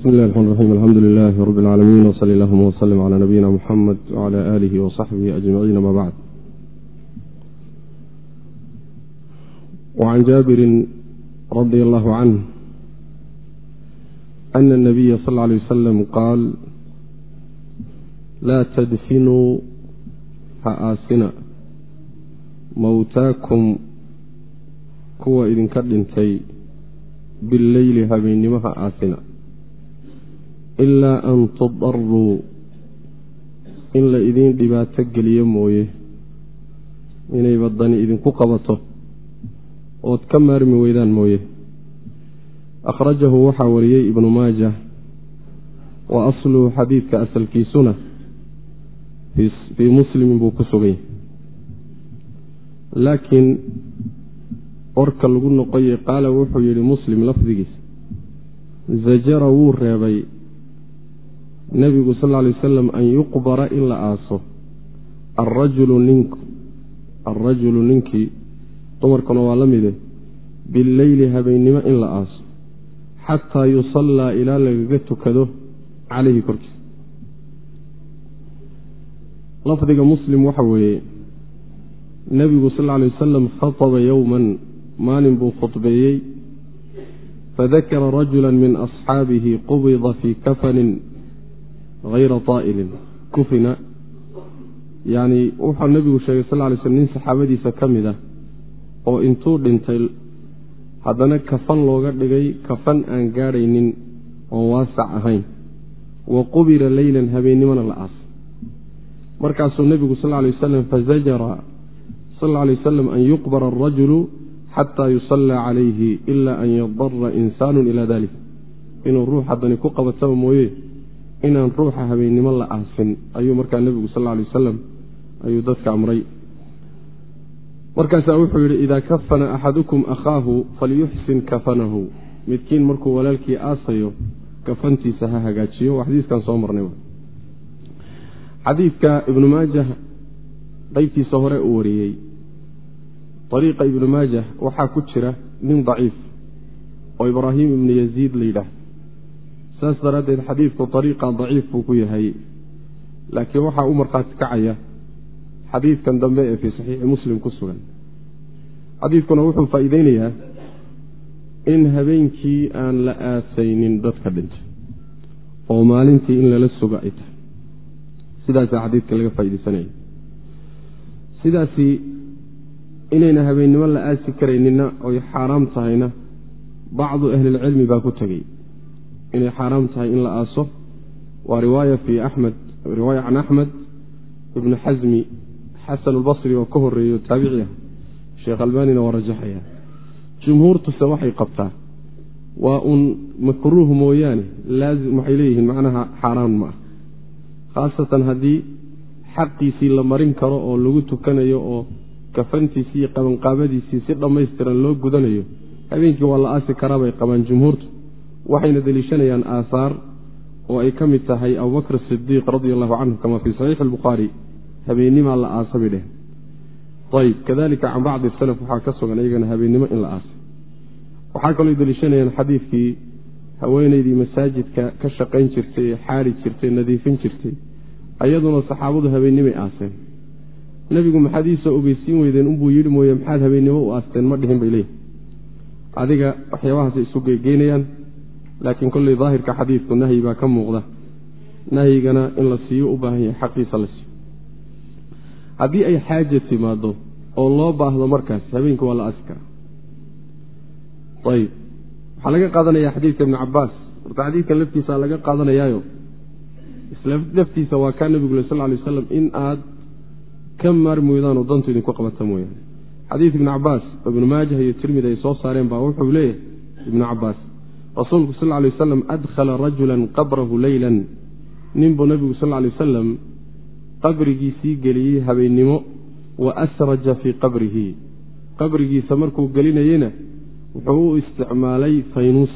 bismi illahi raxmaan raxiim alxamdu lilaahi rabbi alcaalamiin wsali allahuma wslm cala nabiyina muxamed wcala aalihi wasaxbihi ajmaciin ama bacd wacan jaabirin radia allahu canh ana anabiya sal lla alay wasalam qaal laa tadfinuu ha aasina mowtaakum kuwa idinka dhintay billeyli habeennimo ha aasina ilaa an tudaruu in la idiin dhibaato geliyo mooye inay badani idinku qabato ood ka maarmi weydaan mooye akhrajahu waxaa wariyey ibnu maaja wa asluhu xadiidka asalkiisuna fii muslimin buu ku sugay laakiin warka lagu noqoye qaala wuxuu yidhi muslim lafdigiisa zajara wuu reebay nebigu sal lay wasalam an yuqbara in la aaso. Alrajulu ninkii dumarkuna waa la mide billeyli habeennimo in la aaso xataa yusallaa ilaa lagaga tukado calayhi korkiisa. Lafdiga muslim waxa weeye nebigu sal alay wasalam khataba yowman maalin buu khudbeeyey fadakara rajula min asxaabihi qubida fii kafanin hayra taa'ilin kufina yacni wuxuu nebigu sheegay sal lay slm nin saxaabadiisa ka mid ah oo intuu dhintay haddana kafan looga dhigay kafan aan gaadhaynin oon waasac ahayn. Wa qubira leylan habeennimona la aasay markaasuu nebigu sal lay wasalam fazajara sal lay wasalam an yuqbara alrajulu xataa yusallaa calayhi ila an yadara insaanu ila dalik inuu ruux haddani ku qabataba mooye inaan ruuxa habeennimo la aasin ayuu markaa nebigu sal lay wasalam ayuu dadka amray. Markaasaa wuxuu yidhi idaa kafana axadukum akhaahu falyuxsin kafanahu. Midkiin markuu walaalkii aasayo kafantiisa ha hagaajiyo. Waa xadiiskan soo marnay xadiidka ibnu maajah qeybtiisa hore uu wariyey. Ariiqa ibnu maajah waxaa ku jira nin daciif oo ibraahim ibnu yaziid la yidhaah saas daraaddeed xadiidku ariiqa daciif buu ku yahay. Laakiin waxaa u markhaati kacaya xadiidkan dambe ee fii saxiixi muslim ku sugan. Xadiidkuna wuxuu faa'iideynayaa in habeenkii aan la aasaynin dadka dhintay oo maalintii in lala sugo ay tahay. Sidaasaa xadiidka laga faaideysanaya sidaasi inayna habeennimo la aasi karaynina oy xaaraam tahayna bacdu ahlilcilmi baa ku tegey inay xaaraam tahay in la aaso. Waa riwaaya fii axmed riwaaya can axmed ibnu xasmi xasan albasri oo ka horeeyo taabici ah. Sheekh albanina waa rajaxaya. Jumhuurtuse waxay qabtaa waa uun makruuh mooyaane laazim waxay leeyihiin macnaha xaaraan ma ah. Khaasatan haddii xaqiisii la marin karo oo lagu tukanayo oo kafantiisii iyo qabanqaabadiisii si dhammaystiran loo gudanayo habeenkii waa la aasi karaa bay qabaan jumhuurtu waxayna deliishanayaan aahaar oo ay ka mid tahay abubakr sidiiq radia allahu canhu kama fii saxiixi albukhaari habeenimaa la aasa bay dheh. Ayb kadalika can bacdi salaf waxaa ka sugan iyagana habeennimo in la aasay waxaa kaloo deliishanayaan xadiidkii haweeneydii masaajidka ka shaqayn jirtay ee xaari jirtay nadiifin jirtay ayaduna saxaabadu habeennimay aaseen. Nebigu maxaad iisoo ogeysiin weydeen unbuu yidhi mooye maxaad habeennimo u aasteen? Ma dhihin bay leeyihi adiga waxyaabahaasay isu geegeynayaan laakiin kolley daahirka xadiidku nahyi baa ka muuqda. Nahyigana in la siiyo u baahan yahay xaqiisa la siiyo. Haddii ay xaaja timaado oo loo baahdo markaas habeenkii waa la aasi karaa ayib. Waxaa laga qaadanaya xadiidka ibni cabaas horta xadiidkan laftiisa laga qaadanayaayo laftiisa waa kaa nebigu le sal ly wasalam in aad ka maarmi weydaanoo dantu idinku qabata mooyaane. Xadiid ibni cabaas oo ibnu maajah iyo tirmidi ay soo saareen baa wuxuu leeyahay ibnu cabaas rasuulku sal lay wasalam adkhala rajulan qabrahu leylan ninbuu nebigu sal lay wasalam qabrigiisii geliyey habeennimo wa asraja fii qabrihi. Qabrigiisa markuu gelinayena wuxuu u isticmaalay faynuus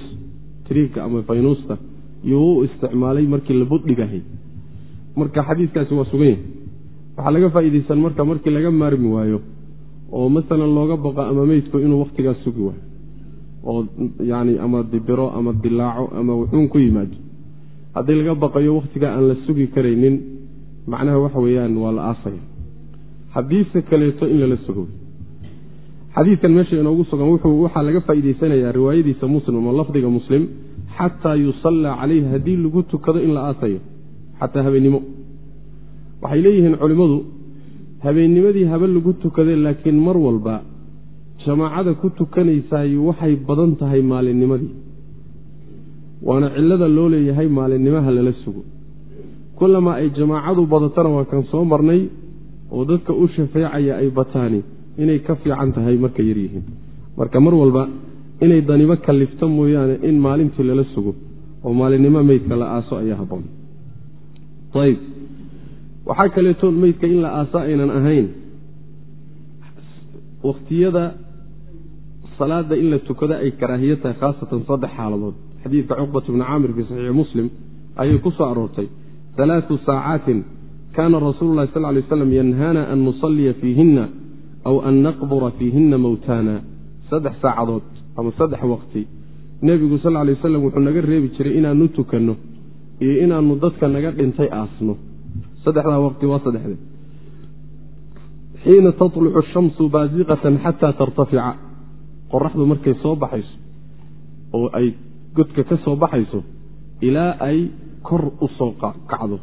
tiriigka ama faynuusta yuu u isticmaalay markii la buddhigahay marka xadiiskaasi waa sugan yahay waxaa laga faa'iidaysan marka markii laga maarmi waayo oo masalan looga baqo ama meydku inuu wakhtigaas sugi waayo oo yacni ama dibiro ama dilaaco ama wuxuun ku yimaado haddii laga baqayo wakhtiga aan la sugi karaynin macnaha waxa weeyaan waa la aasaya. Haddiise kaleeto in lala sugo. Xadiidkan meesha inoogu sugan waxaa laga faa'iidaysanayaa riwaayadiisa muslim oo lafdiga muslim xataa yusallaa calayhi haddii lagu tukado in la aasayo xataa habeennimo. Waxay leeyihiin culimmadu habeennimadii habe lagu tukade laakiin mar walba jamaacada ku tukanaysaay waxay badan tahay maalinnimadii. Waana cillada loo leeyahay maalinnimaha lala sugo. Kulamaa ay jamaacadu badatana waa kan soo marnay oo dadka u shafeecaya ay bataani inay ka fiican tahay markay yaryihiin marka mar walba inay danibo kallifto mooyaane in maalintii lala sugo oo maalinimo meydka la aaso ayaa haboon ayb waxaa kaleeto meydka in la aaso aynan ahayn. Wakhtiyada salaada in la tukado ay karaahiyo tahay khaasatan saddex xaaladood. Xadiidka cuqbat bni caamir fii saxiixi muslim ayay ku soo aroortay. Alaau saacaatin kaana rasuulu lahi sal lay slam yanhaana an nusalliya fiihinna aw an naqbura fiihinna mowtaana saddex saacadood ama saddex waqti. Nebigu sal lay waslam wuxuu naga reebi jiray inaanu tukanno iyo inaanu dadka naga dhintay aasno. Saddexdaa waqti waa saddexde xiina tatlucu shamsu baasiqatan xataa tartafica qoraxdu markay soo baxayso oo ay godka ka soo baxayso ilaa ay kor u soo kacdo.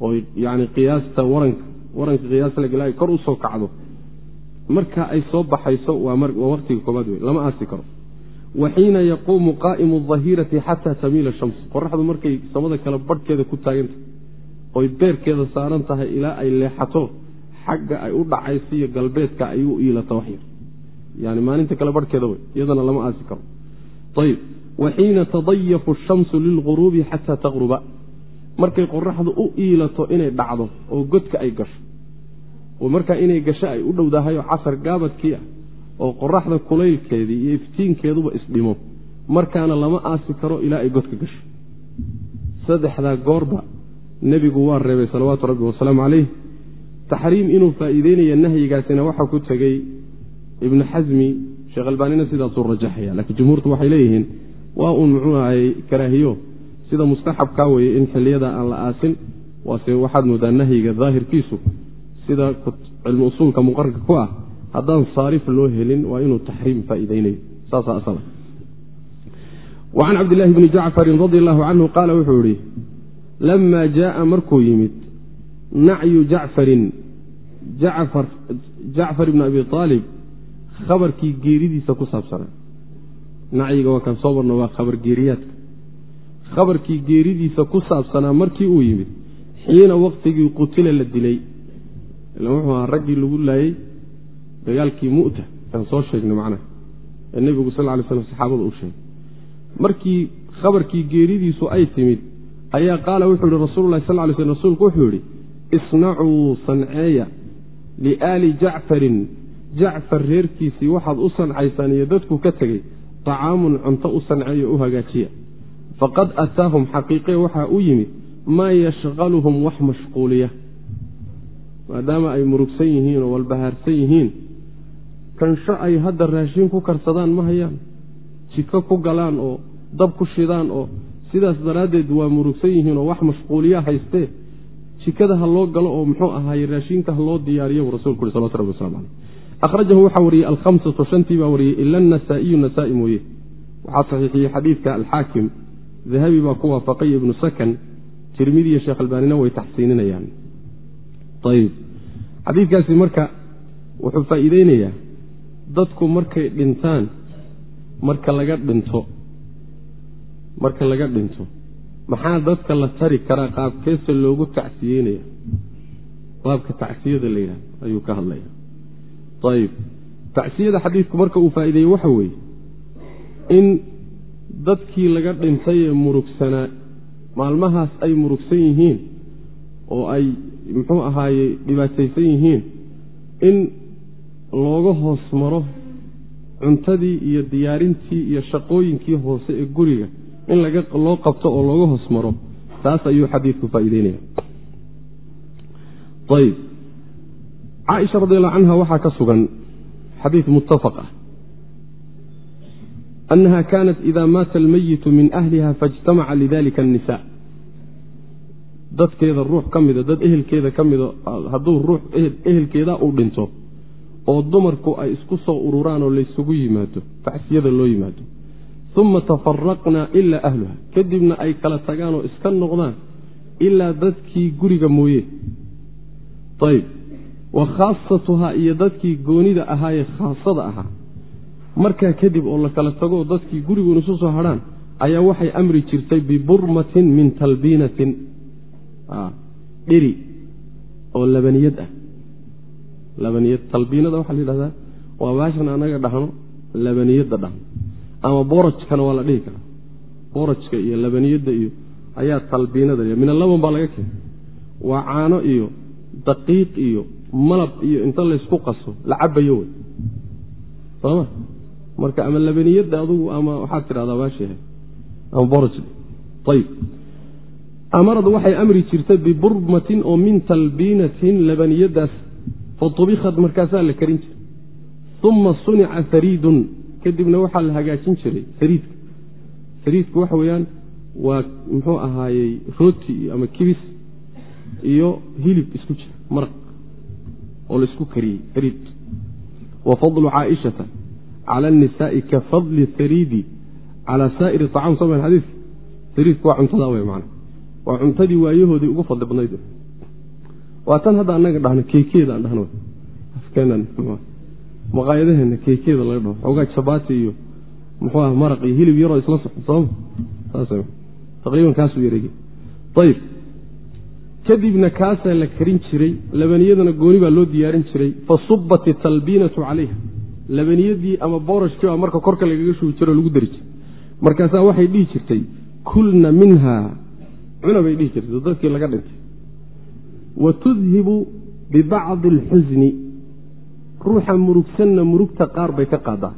Oo yani qiyaasta waranka waranka qiyaasleg ilaa ay kor u soo kacdo. Marka ay soo baxayso waa waqtiga koobaad wey lama aasi karo. Wa xiina yaquumu qaa'imu dahirati xataa tamiila shams qoraxdu markay samada kale badhkeeda ku taagantah oy beerkeeda saaran tahay ilaa ay leexato xagga ay u dhacayso iyo galbeedka ay u iilato waxyar yani maalinta kale barhkeeda wey iyadana lama aasi karo ayb wa xiina tadayafu shamsu lilguruubi xataa taqruba markay qoraxdu u iilato inay dhacdo oo godka ay gasho oo markaa inay gasho ay u dhowdahay oo casar gaabadkii ah oo qoraxda kulaylkeedii iyo iftiinkeeduba isdhimo markaana lama aasi karo ilaa ay godka gasho saddexdaa goorba nebigu waa reebay salawaatu rabbi wasalaamu calayh taxriim inuu faa'iideynaya nahyigaasina waxaa ku tegey ibnu xasmi sheekh albaanina sidaasuu rajaxaya laakiin jumhuurtu waxay leeyihiin waa uun muxuu ahay karaahiyo. Sida mustaxabkaa weeye in xilliyada aan la aasin waase waxaad moodaa nahyiga daahirkiisu. Sida cilmi usuulka muqararka ku ah haddaan saarif loo helin waa inuu taxriim faa'iideynayo saasaa asala wa can cabdillahi bni jacfarin radi allahu canhu qaala wuxuu yihi lama jaaa markuu yimid nacyu jacfarin jacfar ibni abi aalib khabarkii geeridiisa ku saabsanaa nacyiga waa kaan soo marno waa khabar geeriyaadka. Khabarkii geeridiisa ku saabsanaa markii uu yimid xiina waqtigii qutila la dilay. Ila wuxuu ahaa raggii lagu laayey dagaalkii mu'ta aan soo sheegnay macnaha ee nebigu sal ly slam saxaabada u sheegay. Markii khabarkii geeridiisu ay timid ayaa qaala wuxuu yihi rasuululahi sal lay slm rasuulku wuxuu yidhi isnacuu sanceeya liaali jacfarin jacfar reerkiisii waxaad u sancaysaan iyo dadku ka tegey طacaamun cunto u sanceeyo u hagaajiya. Faqad ataahum xaqiiqe waxaa u yimid maa yashqaluhum wax mashquuliya. Maadaama ay murugsan yihiin oo walbahaarsan yihiin kansho ay hadda raashin ku karsadaan ma hayaan. Jiko ku galaan oo dab ku shidaan oo sidaas daraaddeed waa murugsan yihiin oo wax mashquuliya haystee. Jikada ha loo galo oo muxuu ahaaye raashinka ha loo diyaariyo buu rasulku uri salawatu rabbi waslamu caleyh akhrajahu waxaa wariyey alhamsatu shantii baa wariyey ila anasaa'iyu nasaa-i mooye waxaa saxiixiyey xadiidka alxaakim dahabi baa ku waafaqay ibnu sakan tirmidi iyo sheekh albaanina way taxsiininayaan ayib xadiidkaasi marka wuxuu faa'iideynayaa dadku markay dhintaan marka laga dhinto marka laga dhinto maxaa dadka la tari karaa qaabkeesa loogu tacsiyeynaya qaabka tacsiyada la yidhahdo ayuu ka hadlaya ayib. Tacsiyada xadiidku marka uu faa'iideeyey waxa weeye in dadkii laga dhintay ee murugsanaa maalmahaas ay murugsan yihiin oo ay muxuu ahaaye dhibaataysan yihiin in looga hoos maro cuntadii iyo diyaarintii iyo shaqooyinkii hoose ee guriga in loo qabto oo looga hoos maro. Taas ayuu xadiidku faa'iideynaya caaisha radiallahu canha waxaa ka sugan xadiid muttafaq ah. Annaha kaanat ida maata almayitu min ahliha faijtamaca lidalika annisa dadkeeda ruux ka mida dad ehelkeeda ka mida hadduu ruux ehelkeeda uu dhinto oo dumarku ay isku soo ururaan oo laysugu yimaado tacsiyada loo yimaado uma tafaraqnaa ilaa ahluha. Kadibna ay kala tagaan oo iska noqdaan ilaa dadkii guriga mooye. Ayb wa khaasatuhaa iyo dadkii goonida ahaayee khaasada ahaa. Markaa kadib oo la kala tago oo dadkii gurigoon isu soo hadhaan ayaa waxay amri jirtay biburmatin min talbiinatin. Dheri oo labaniyad ah. Labaniyad talbiinada waxaa la yidhahdaa waa baashan anaga dhahno labaniyadda dhahno. Ama borajkana waa la dhihi karaa. Borajka iyo labaniyadda iyo ayaa talbiinada min alaban baa laga keenay. Waa caano iyo daqiiq iyo malab iyo inta laysku qaso la cabayo wey. Sooma? Marka ama labaniyadda adugu ama waxaad tidhahdaa baashiha ama boraj ayb amaradu waxay amri jirtay biburmatin oo min talbiinatin labaniyadaas fatubikad markaasaa la karin jiray. Uma sunica sariidun. Kadibna waxaa la hagaajin jiray sariidka. Sariidku waxa weeyaan waa muxuu ahaayey rooti ama kibis iyo hilib isku jira maraq oo la isku kariyey sariid wa fadlu caaishata cala annisaai ka fadli sariidi cala saa'iri acam soo xadiiska sariidku waa cuntada wey man waa cuntadii waayahoodii ugu fadli badnayd. Waa tan hadda anaga dhahno keekeeda aan dhahno. Afkeenan maqaayadaheena keekeeda laga dhaho xoogaa jabaati iyo muxuu ah maraq iyo hilib yaroo isla soxo sooma saas taqriiban kaasuu yareegay. Ayib kadibna kaasaa la karin jiray labaniyadana gooni baa loo diyaarin jiray fa subat italbiinatu calayha. Labaniyadii ama boorashkii baa marka korka lagaga shubi jiro lagu dari jiray. Markaasaa waxay dhihi jirtay kulna minha. Cuna bay dhihi jirtay dadkii laga dhintay. Wa tudhibu bibacdi alxusni. Ruuxa murugsanna murugta qaar bay ka qaadaa.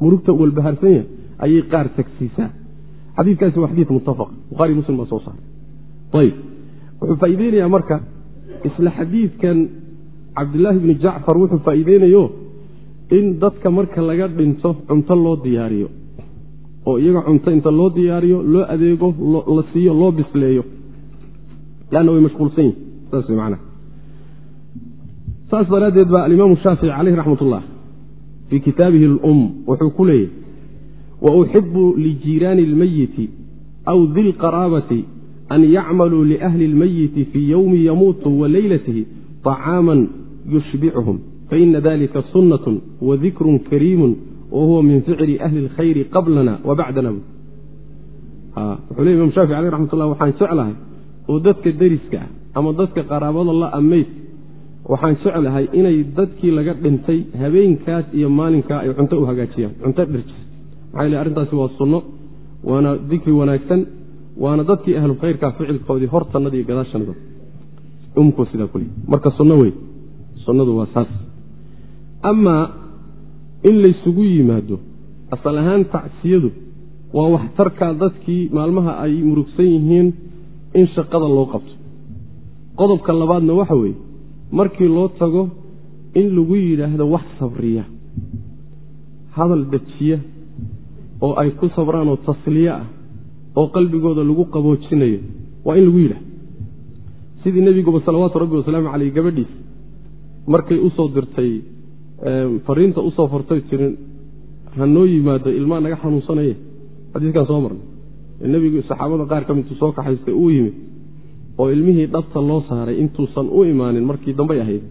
Murugta walbaharsanya ayay qaar tagsiisaa. Xadiikaasi waa xadii muttafaq buhari muslim baa soo saaray wuxuu faa'iideynayaa marka isla xadiidkan cabdilaahi bni jacfar wuxuu faa'iideynayo in dadka marka laga dhinto cunto loo diyaariyo oo iyaga cunto inta loo diyaariyo loo adeego la siiyo loo bisleeyo. Lanna way mashquulsan yihiin saas way macnaha. Saas daraaddeed baa alimaamu shaafici caleyh raxmat fii kitaabihi alum wuxuu ku leeyahy wa uxibu lijiiraani اlmayiti aw di lqaraabati an yacmaluu liahli lmayiti fii yowmi yamuutu wa leylatihi طacaaman yushbicuhum faina dalika sunnatun wa dikrun kariimun wa huwa min ficli ahli اlkhayri qablana wa bacdana wuxuu le imam shaafic aleh raxmat ullah waxaan jeclahay oo dadka deriska ah ama dadka qaraabada la amayd waxaan jeclahay inay dadkii laga dhintay habeenkaas iyo maalinkaa ay cunto u hagaajiyaan cunto dhirjis maxaa yl arrintaasi waa sunno waana dikri wanaagsan waana dadkii ahlu khayrkaa ficilkoodii hortannada iyo gadaashanada umku sidaa kule marka sunno wey sunnadu waa saas. Amaa in laysugu yimaado asal ahaan tacsiyadu waa waxtarkaa dadkii maalmaha ay murugsan yihiin in shaqada loo qabto. Qodobka labaadna waxa weeye markii loo tago in lagu yidhaahdo wax sabriya hadal dejiya oo ay ku sabraan oo tasliye ah oo qalbigooda lagu qaboojinayo waa in lagu yidhahdo sidii nebiguba salawaatu rabbi wasalaamu caleyh gabadhiis markay u soo dirtay fariinta u soo fartay tirin ha noo yimaado ilmaa naga xanuunsanaya. Xadiiskaan soo marnay. Nebigu saxaabada qaar ka midtuu soo kaxaystay uu yimid oo ilmihii dhabta loo saaray intuusan u imaanin markii dambay ahayd.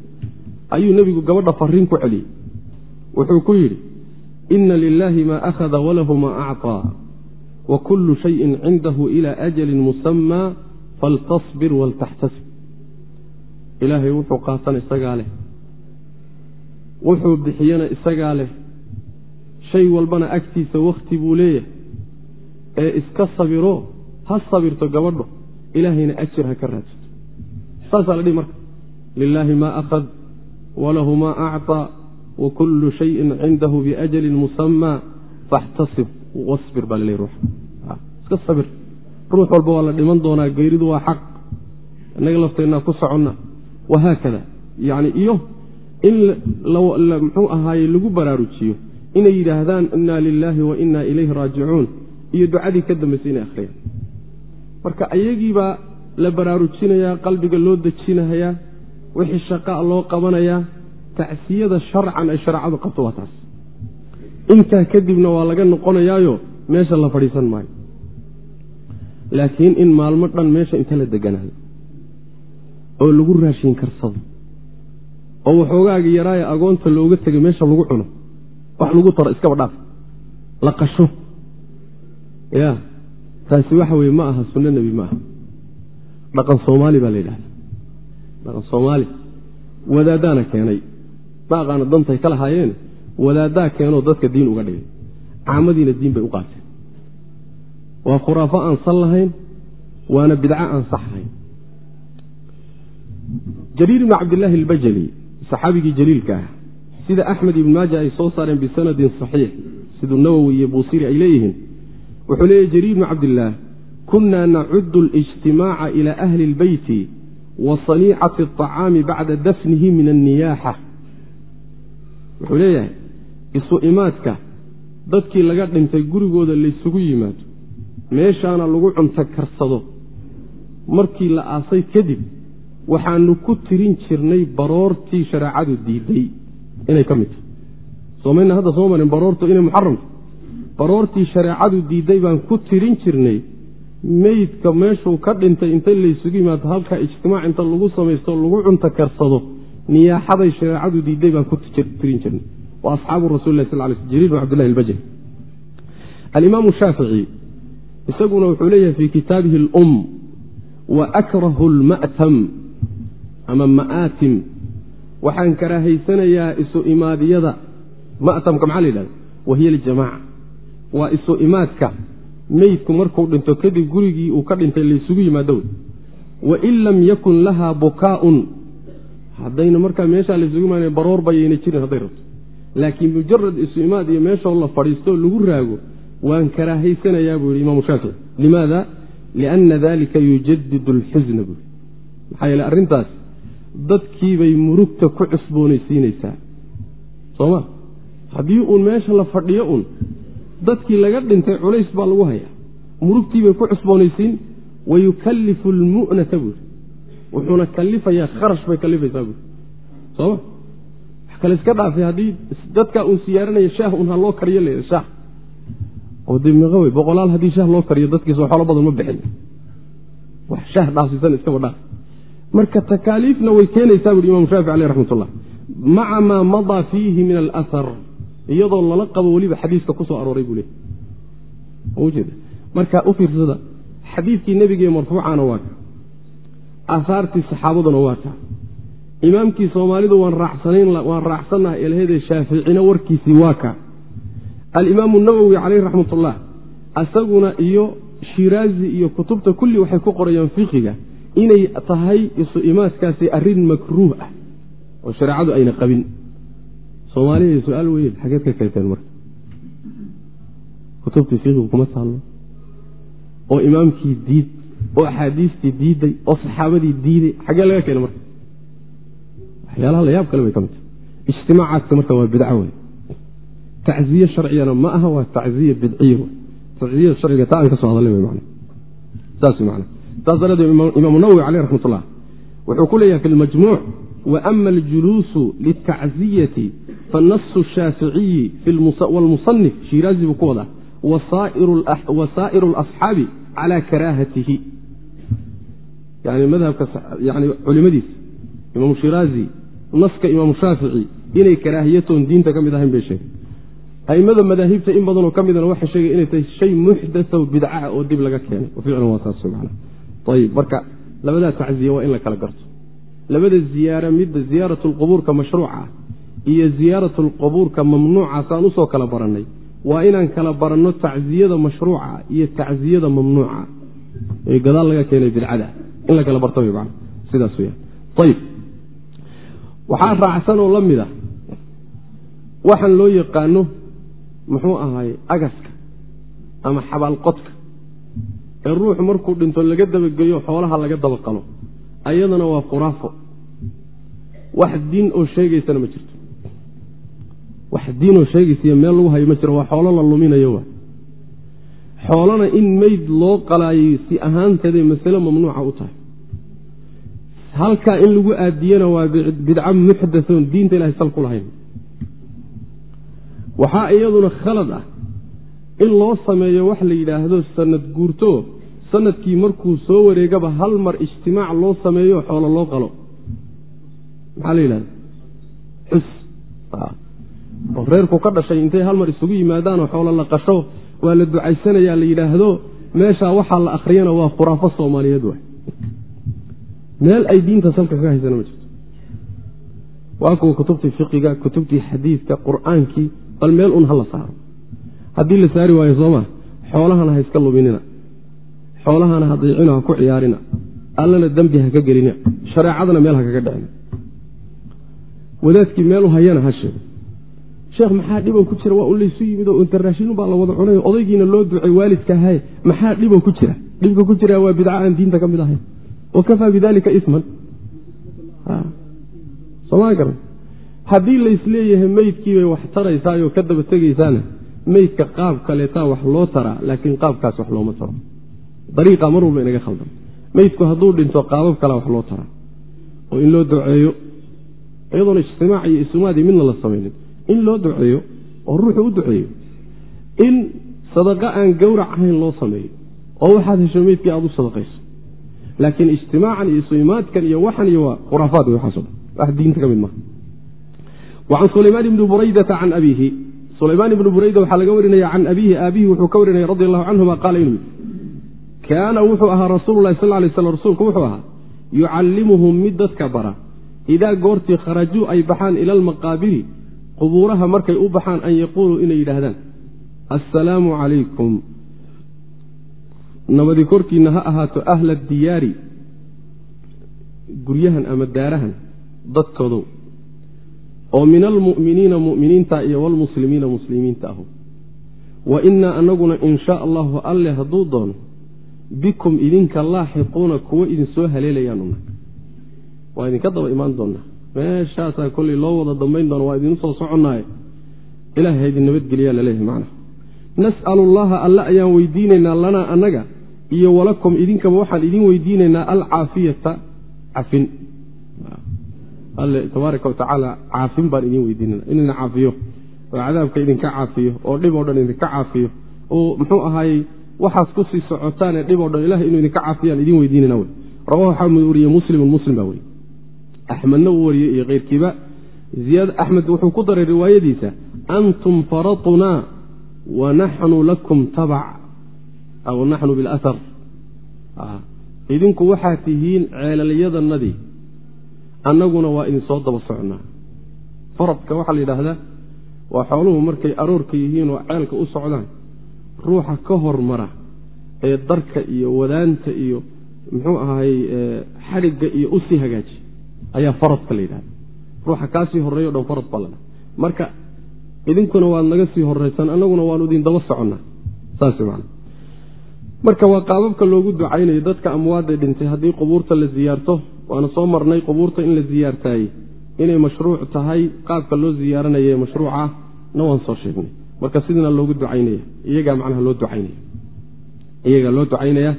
Ayuu nebigu gabadha fariin ku celiyey wuxuu ku yidhi ina lilaahi maa akhada walahu maa acطaa wa kullu shayin cindahu ila ajalin musamaa faltasbir waltaxtasib. Ilaahay wuxuu qaatana isagaa leh. Wuxuu bixiyana isagaa leh shay walbana agtiisa wakhti buu leeyahay. Ee iska sabiro ha sabirto gabadho ilaahayna ajir ha ka raadsato. Saasaa la dhihi marka lilaahi maa akhad walahu maa acطaa wa kullu shayin cindahu biajalin musamaa faxtasib. Wasbir baa laleey ruux iska sabir. Ruux walba waa la dhiman doonaa geyridu waa xaq. Innaga lafteennaa ku soconna. Wahaakada yani iyo in muxuu ahaaye lagu baraarujiyo. Inay yidhaahdaan inna lilaahi wa inna ilayhi raajicuun. Iyo ducadii ka dambaysay inay akhriyaan. Marka ayagiibaa la baraarujinayaa qalbiga loo dejinahayaa wixii shaqaa loo qabanayaa tacsiyada sharcan ay shareecadu qabto waa taas. Intaa kadibna waa laga noqonayaayo meesha la fadhiisan maayo laakiin in maalmo dhan meesha inta la deganaado oo lagu raashin karsado oo waxoogaagi yaraaya agoonta looga tegay meesha lagu cuno wax lagu taro iskaba dhaaf la qasho. Ya taasi waxa weye ma aha sunno nebi ma aha. Dhaqan soomaali baa la yidhahda dhaqan soomaali wadaadaana keenay. Ma aqaana dantay ka lahaayeen wadaaddaa keenoo dadka diin uga dhigay. Caamadiina diin bay u qaateen waa khuraafo aan sal lahayn waana bidco aan sax ahayn jariir ibni cabdillaahi albajali saxaabigii jaliilka ah sida axmed ibn maaja ay soo saareen bisanadin saxiix siduu nawowi iyo buusiri ay leeyihiin wuxuu leeyahy jariir ibnu cabdillaah kunna nacudu alijtimaaca ila ahli اlbeyti wa saniicati aطacaami bacda dafnihi min anniyaaxa. Wuxuu leeyahay isu imaadka dadkii laga dhintay gurigooda laysugu yimaado meeshaana lagu cunto karsado. Markii la aasay kadib waxaanu ku tirin jirnay baroortii shareecadu diiday. Inay ka mid tahay. Soomayna hadda soo marin baroortu inay muxaramta baroortii shareecadu diiday baan ku tirin jirnay. Meydka meeshuu ka dhintay inta laysugu yimaado halkaa ijtimaac inta lagu samaysto lagu cunto karsado niyaaxaday shareecadu diiday baan ku tirin jirnay. Waa asxaabu rasulilah sal lay jariir bin cabdillahi albajali. Alimaamu shaafici isaguna wuxuu leeyahay fii kitaabihi alum wa akrahu lma'tam ama ma'aatim. Waxaan karaahaysanayaa isu imaadiyada. Ma'tamka maxaa la yidhahda wahiya aljamaaca. Waa isu imaadka. Meydku markuu dhinto kadib gurigii uu ka dhintay laysugu yimaado. Wain lam yakun laha bukaa'un. Haddayna markaa meeshaa laysugu imaana baroor bayayna jirin hadday rabto. Laakiin mujarad isu imaad iyo meeshoo la fadhiistoo lagu raago waan karaahaysanayaa buu yihi imaamu shaafici. Limaada? Lianna dalika yujadidu alxusna buui maxaa yeele arrintaas dadkiibay murugta ku cusboonaysiinaysaa. Sooma haddii uun meesha la fadhiyo un dadkii laga dhintay culays baa lagu hayaa. Murugtiibay ku cusboonaysiin wayukallifu almu'nata buuri wuxuuna kalifayaa kharash bay kalifaysaa buuri sooma wax kale iska dhaafay haddii dadkaa uun siyaaranaya shaah un ha loo kariyo leeda shaah oo meeqa wey boqolaal haddii shaah loo kariyo dadkiisa xoolo badan ma bixin. Wax shaah dhaafsiisan iskaba dhaaf marka takaaliifna way keenaysaa buui imam shaafici aleh raxmat ullah maca maa madaa fiihi min alahar iyadoo lala qabo weliba xadiiska ku soo arooray buu leey marka u fiirsada xadiidkii nebigaee marfuucana waa ka. Aahaartii saxaabaduna waa ka. Imaamkii soomaalidu waan waan raacsannaha elhede shaaficina warkiisii waa ka alimaamu nawowi caleyh raxmat ullah asaguna iyo shiraazi iyo kutubta kulli waxay ku qorayaan fiqiga inay tahay isu imaadkaasi arrin makruuh ah oo shareecadu ayna qabin. Soomaaliya su'aal weyn xageed ka keenteen marka. Kutubtii fiqigu kuma taallo. Oo imaamkii diid oo axaadiistii diiday oo saxaabadii diiday xaggee laga keenay marka. Waxyaalaha la yaab kale bay ka mid tahay. Ijtimaacaadka marka waa bidco wey tacziye sharcigana ma aha waa tacziye bidciya w tacziya sharciga taa aan ka soo daraadee imaamu nawowi caleyh raxmat ullah wuxuu ku leeyahay fi lmajmuuc waama aljuluusu liltacziyati fanasu shaaficiyi wlmusanif shiraazi buu ku wadaa wasaa'iru alasxaabi cala karaahatihi yani madhabka yani culimadiisa imaamu shiraazi naska imaamu shaafici inay karaahiyatoon diinta ka mid ahayn bay sheegay aimada madaahibta in badanoo ka midana waxay sheegay inay tahay shay muxdatho bidcaah oo dib laga keenay. Ficlan waa saas man ayib marka labadaa tacziya waa in la kala garto. Labada ziyaara midda ziyaarat lqubuurka mashruuca iyo ziyaarat lqubuurka mamnuuca saan u soo kala barannay waa inaan kala baranno tacziyada mashruuca iyo tacziyada mamnuuca. Ee gadaal laga keenay bidcada in la kala barto man sidaas weyaan ayib waxaa raacsan oo la mid a waxaan loo yaqaano muxuu ahaay agaska ama xabaalqodka ee ruuxu markuu dhinto laga dabageeyo xoolaha laga daba qalo ayadana waa khuraafo. Wax diin oo sheegaysana ma jirto. Wax diinoo sheegaysiyo meel lagu hayo ma jiro. Waa xoolo la luminayo waa. Xoolana in meyd loo qalaayay si ahaanteeday masale mamnuuca u tahay. Halkaa in lagu aadiyana waa bidca muxdathoon diinta ilahay sal ku lahayn waxaa iyaduna khalad ah in loo sameeyo wax la yidhaahdo sanad guurto. Sanadkii markuu soo wareegaba hal mar ijtimaac loo sameeyo xoolo loo qalo. Maxaa la yidhahda xus. Oo reerku ka dhashay intay hal mar isugu yimaadaanoo xoolo la qasho waa la ducaysanayaa la yidhaahdo meeshaa waxaa la akhriyana waa khuraafo soomaaliyeed waay. Meel ay diinta salka kaga haysana ma jirto. Waa kuwa kutubtii fiqiga kutubtii xadiidka qur'aankii bal meel un hala saaro. Haddii la saari waayo sooma xoolahana ha iska luminina xoolahana ha diicino ha ku ciyaarina. Allana dembi ha ka gelina. Shareecadana meel ha kaga dhicina. Wadaadkii meel u hayana ha sheego sheekh maxaa dhibo ku jira? Waa un laysu yimid oo intaraashin baa la wada cunay odaygiina loo ducay waalidka ahaye. Maxaa dhibo ku jira? Dhibka ku jira waa bidca aan diinta ka mid ahayn wa kafaa bidalika isman. Sooma garan haddii laysleeyahay meydkiibay wax taraysaayoo ka daba tegaysaana meydka qaab kaleetaa wax loo taraa laakiin qaabkaas wax looma taro. Dariiqa mar walba inaga khaldan. Meydku hadduu dhinto qaabab kalea wax loo taraa. Oo in loo duceeyo iyadoona ijtimaac iyo isumaadii midna la samaynin. In loo duceeyo oo ruuxu u duceeyo. In sadaqo aan gowrac ahayn loo sameeyo oo waxaad hesho meydkii aad u sadaqayso. Laakiin ijtimaacan iyo isuimaadkan iyo waxan iyo waa khuraafaad wey waxaaso dhan. Wax diinta ka mid maha can sulaymaan ibni buraydata can abiihi. Sulaymaan ibni burayda waxaa laga warinaya can abiihi aabihi wuxuu ka warinaya radi allahu canhuma qaala inuu yidhi kaana wuxuu ahaa rasuulu lahi sal lay slam rasuulku wuxuu ahaa yucallimuhum mid dadka bara idaa goortii kharajuu ay baxaan ila almaqaabiri qubuuraha markay u baxaan an yaquuluu inay yidhaahdaan assalaamu calaykum. Nabadi korkiina ha ahaato ahla diyaari guryahan ama daarahan dadkoodow oo min almu'miniina mu'miniinta iyo waalmuslimiina muslimiinta ahu. Wa innaa anaguna in shaa allahu alle hadduu doono bikum idinka laaxiquuna kuwo idin soo haleelayaan una waa idinka daba imaan doonaa meeshaasaa kolley loo wada dambayn doona waa idinu soo soconnaaye ilahay ha idin nabadgeliyaa la leeyahay macna. Nas'alu allaha alle ayaan weydiinaynaa lanaa annaga iyo walakum idinkaba waxaan idin weydiinaynaa alcaafiyata cafin alle tabaaraka watacaala caafin baan idin weydiinana inina caafiyo oo cadaabka idinka caafiyo oo dhib oo dhan idinka caafiyo. Oo muxuu ahaayey waxaas ku sii socotaane dhib oo dhan ilahay inuu idinka caafiyaan idin weydiinana wey. Rawahu waxaa wariyey muslimun muslim baa weriye axmedna uu wariyey iyo keyrkiiba. Ziyaad axmed wuxuu ku daray riwaayadiisa antum faratunaa wa naxnu lakum tabac aw naxnu bilasar idinku waxaa tihiin ceelalyadannadii annaguna waa idin soo daba socnaa. Faradka waxaa la yidhaahdaa waa xooluhu markay aroorka yihiin oo ceelka u socdaan ruuxa ka hormara ee darka iyo wadaanta iyo muxuu ahaay xadhigga iyo u sii hagaaji ayaa faradka la yidhahda ruuxa kaasii horreeyo dhan farad baa ladhaha marka idinkuna waad naga sii horraysaan annaguna waanu idin daba soconnaa. Saas man marka waa qaababka loogu ducaynayo dadka amwaadda dhintay haddii qubuurta la siyaarto waana soo marnay qubuurta in la siyaartaayey inay mashruuc tahay qaabka loo siyaaranaye mashruuca na waan soo sheegnay. Marka sidina loogu ducaynaya iyagaa macnaha loo ducaynaya. Iyagaa loo ducaynaya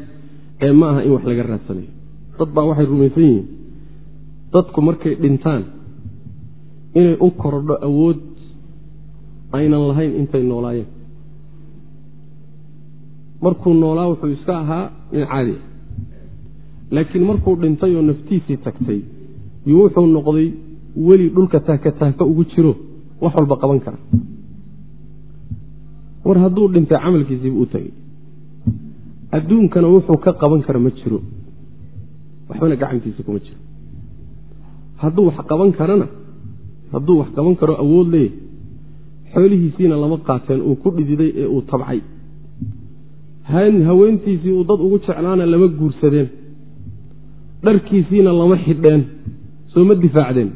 ee ma aha in wax laga raadsanayo. Dad baa waxay rumaysan yihiin. Dadku markay dhintaan inay u kordho awood aynan lahayn intay noolaayeen. Markuu noolaa wuxuu iska ahaa nin caadi. ah laakiin markuu dhintay oo naftiisii tagtay yuu wuxuu noqday weli dhulka taaka taaka ugu jiro wax walba qaban kara. War hadduu dhintay camalkiisiibu u tagay. Adduunkana wuxuu ka qaban kara ma jiro waxbana gacantiisa kuma jiro. Hadduu wax qaban karana hadduu wax qaban karo awood leeyahy xoolihiisiina lama qaateen uu ku dhididay ee uu tabcay. Haweentiisii uu dad ugu jeclaana lama guursadeen dharkiisiina lama xidheen soo ma difaacdeen.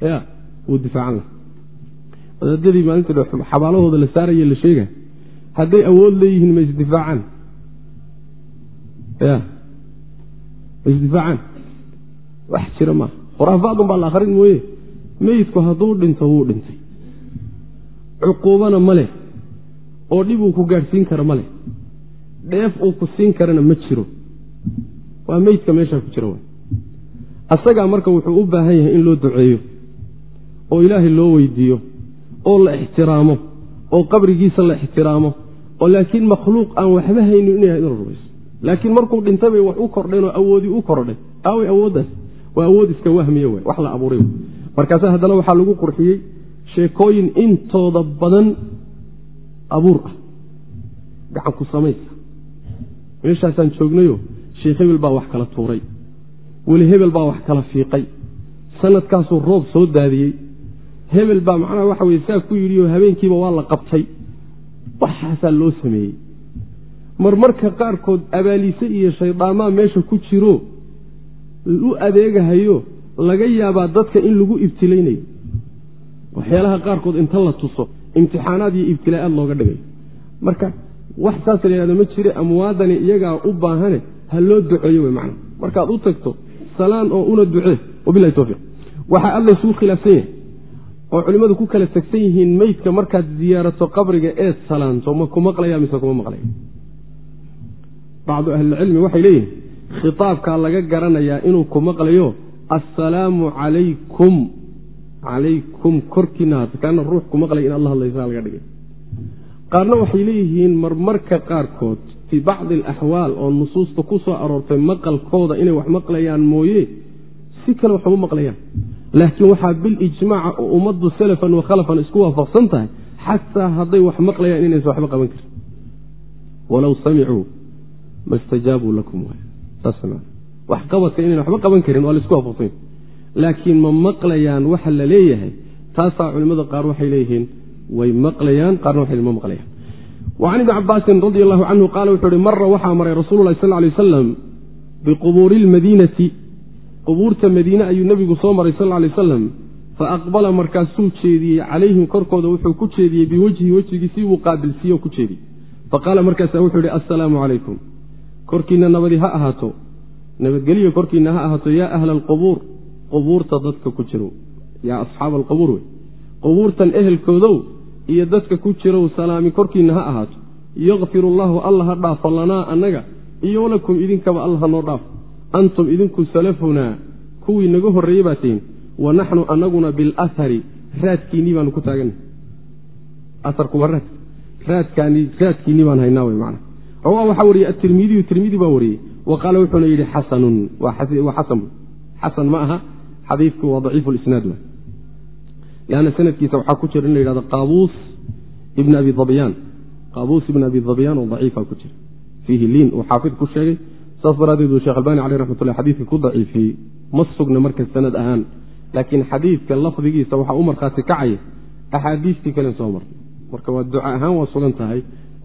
Ya wuu difaacan laha wadaadadii maalinta xabaalahooda la saaraye la sheega hadday awood leeyihiin ma isdifaacaan ya ma isdifaacaan wax jira maaha khuraafaadun baa la akhrin mooye. Meydku hadduu dhinto wuu dhintay. Cuquubana ma leh oo dhib uu ku gaadhsiin kara ma leh. Dheef uu ku siin karana ma jiro waa meydka meeshaa ku jira asagaa marka wuxuu u baahan yahay in loo duceeyo oo ilaahay loo weydiiyo oo la ixtiraamo oo qabrigiisa la ixtiraamo oo laakiin makhluuq aan waxba haynin inay inuu rumayso laakiin markuu dhintay bay wax u kordheen oo awoodii u kordhay aaway awooddaas waa awood iska wahmiye w wax la abuuray markaasa haddana waxaa lagu qurxiyey sheekooyin intooda badan abuur ah gacan ku samaysa. Meeshaasaan joognayo sheekh hebel baa wax kala tuuray. Weli hebel baa wax kala fiiqay. Sanadkaasuu roob soo daadiyey. Hebel baa macnaha waxa weye saa ku yidhi oo habeenkiiba waa la qabtay. Waxaasaa loo sameeyey. Marmarka qaarkood abaaliise iyo shaydaamaa meesha ku jiro u adeegahayo laga yaabaa dadka in lagu ibtilaynayo. Waxyaalaha qaarkood inta la tuso imtixaanaad iyo ibtilaaad looga dhigayo marka wax saas la yhahdo ma jire amwaadani iyagaa u baahane ha loo duceeyo wey macna markaad u tagto salaan oo una ducee wabilahi towfiiq waxaa alla isugu khilaafsan yahay oo culimmadu ku kala tegsan yihiin meydka markaad ziyaarato qabriga eed salaanto ma ku maqlaya mise kuma maqlaya bacdu ahlilcilmi waxay leeyihiin khitaabkaa laga garanayaa inuu ku maqlayo assalaamu calaykum. Calaykum korkiina kaana ruux ku maqlaya in alla hadlaysaa laga dhigay. Qaarna waxay leeyihiin marmarka qaarkood fii bacdi alaxwaal oo nusuusta ku soo aroortay maqalkooda inay wax maqlayaan mooye si kale waxuma maqlayaan. Laakiin waxaa bilijmaaca oo ummaddu salafan wa khalafan isku waafaqsan tahay xataa hadday wax maqlayaan inaysan waxba qaban karin walow samicuu ma stajaabuu lakum wax qabadka inayn waxba qaban karin waa la isku waafaqsanya laakiin ma maqlayaan waxa la leeyahay taasaa culimmada qaar waxay leeyihiin way maqlayaan qaarna waxay ma maqlayaan wacan ibni cabaasin radi allahu canhu qaala wuxuu uhi mara waxaa maray rasuulu lahi sal lay wasalam biqubuuri lmadiinati qubuurta madiine ayuu nebigu soo maray sal lay wasalam fa aqbala markaasuu jeediyey calayhim korkooda wuxuu ku jeediyey biwejhi wejigiisii buu qaabilsiiye oo ku jeediyey. Faqaala markaasa wuxuu ihi assalaamu calaykum korkiinna nabadi ha ahaato. Nabadgelyo korkiinna ha ahaato yaa ahla alqubuur qubuurta dadka ku jiro yaa asxaaba alqubuur wey. Qubuurtan ehelkoodow iyo dadka ku jirow salaami korkiinna ha ahaato. Yakfir allaahu alla ha dhaafo lanaa annaga iyo walakum idinkaba alla ha noo dhaafo. Antum idinku salafunaa kuwii naga horreeyey baa tihin wa naxnu anaguna bilahari raadkiinnii baanu ku taaganay aarku waa raad raadkiinnii baan haynaa wey macana rawaa waxaa wariyey atirmidiyu tirmidi baa wariyey. Wa qaala wuxuuna yidhi xasanun. Waa xasan. Xasan ma aha xadiidku waa daciifu lisnaad lanna sanadkiisa waxaa ku jira in la yidhahdo qaabuus ibn abi dabyaan qaabuus ibn abi dabyaan oo daciifa ku jira. Fiihi liin uu xaafid ku sheegay. Saas daraaddeed uu shekh albani caleyh raxmatullah xadiidka ku daciifiyey. Ma sugna marka sanad ahaan. Laakiin xadiidka lafdigiisa waxaa u markhaati kacaya axaadiistii kalen soo martay. Marka waa duca ahaan waa sugan tahay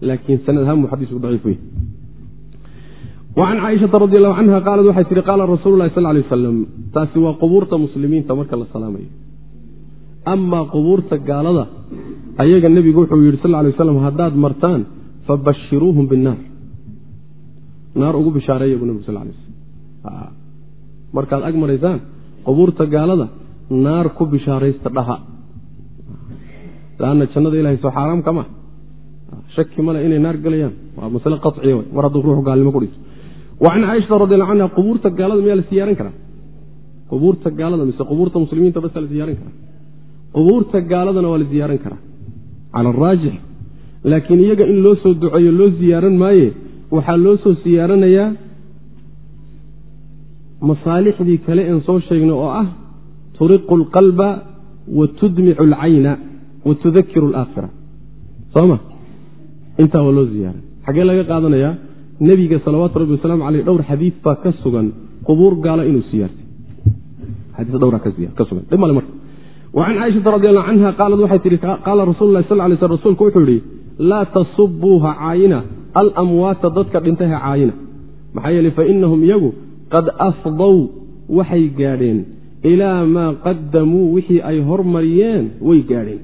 laakiin sanad ahaan buu xadiisku daciif wey wacan caaishata radi allahu canha qaalad waxay tihi qaala rasuulu lahi sal lay wasalam taasi waa qubuurta muslimiinta marka la salaamayo amaa qubuurta gaalada ayaga nebigu wuxuu yidhi sal lay waslam haddaad martaan fabashiruuhum binnaar naar ugu bishaareeya buu nebigu sal lay slam markaad ag maraysaan qubuurta gaalada naar ku bishaaraysta dhaha laanna jannada ilahay soo xaaraam kama shaki male inay naar gelayaan waa masle qaciya w mar hadduu ruuxu gaalnimo ku dhiso wacan caaishata radiallahu canha qubuurta gaalada miyaa la siyaaran karaa qubuurta gaalada mise qubuurta muslimiinta basa la siyaaran karaa qubuurta gaaladana waa la ziyaaran karaa. Cala araajix laakiin iyaga in loo soo duceeyo loo ziyaaran maaye waxaa loo soo siyaaranayaa masaalixdii kale een soo sheegnay oo ah turiqu alqalba wa tudmicu alcayna wa tudakiru alaakhira. Soo ma? Intaa waa loo ziyaaran. Xaggee laga qaadanayaa nebiga salawaatu rabbi wasalaamu caleyh dhowr xadiid baa ka sugan qubuur gaalo inuu siyaartay. Xadiis dhowraa ka sugan. Dhib male marka wacan caaishata radi allahu canha qaalad waxay tihi qaala rasulu lahi sal lay sl rasuulku wuxuu yihi laa tasubuuha caayina alamwaata dadka dhintaha caayina maxaa yeeley fainahum iyagu qad afdow waxay gaadheen ilaa maa qadamuu wixii ay hormariyeen way gaadheen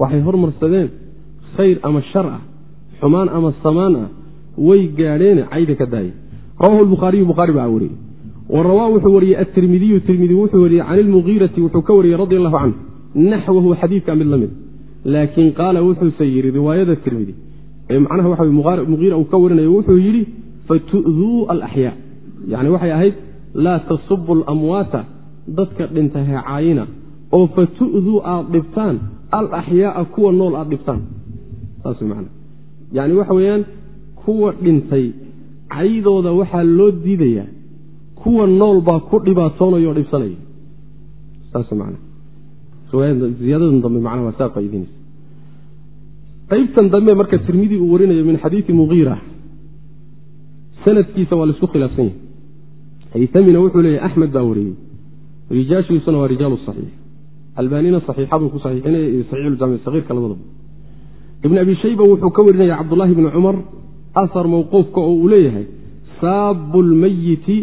waxay hormarsadeen khayr ama shar ah xumaan ama samaan ah way gaadheene cayda ka daaya rawahu lbukhaariyu bukhaari baa wariyey wa rawaa wuxuu wariyey atirmidiyu tirmidi wuxuu wariyey can ilmugiirati wuxuu ka wariyey radi allahu canhu naxwahu xadiidka mid la mid laakiin qaala wuxuuse yidhi riwaayada tirmidi ee macnaha waxa mugiira uu ka warinayo wuxuu yidhi fatu'duu alaxyaa yani waxay ahayd laa tasubu alamwaata dadka dhinta heecaayina oo fa tu'duu aad dhibtaan alaxyaaa kuwa nool aad dhibtaan saas man yani waxa weeyaan kuwa dhintay caydooda waxaa loo diidayaa kuwa nool baa ku dhibaatoonaya oo dhibsanaya ziyaadadan dambe macnaha waa saa faaidinaysa qaybtan dambe marka tirmidi uu warinayo min xadiidi mugiira sanadkiisa waa la isku khilaafsan yahay. Haytamina wuxuu leeyahy axmed baa wariyey. Rijaashiisuna waa rijaalu saxiix. Albaanina saxiixaduu ku saxiixinaya iyo saxiixuljamic sahiirka labadaba. Ibn abi shayba wuxuu ka warinaya cabdullahi bni cumar ahar mawquufka oo uu leeyahay saabu lmayiti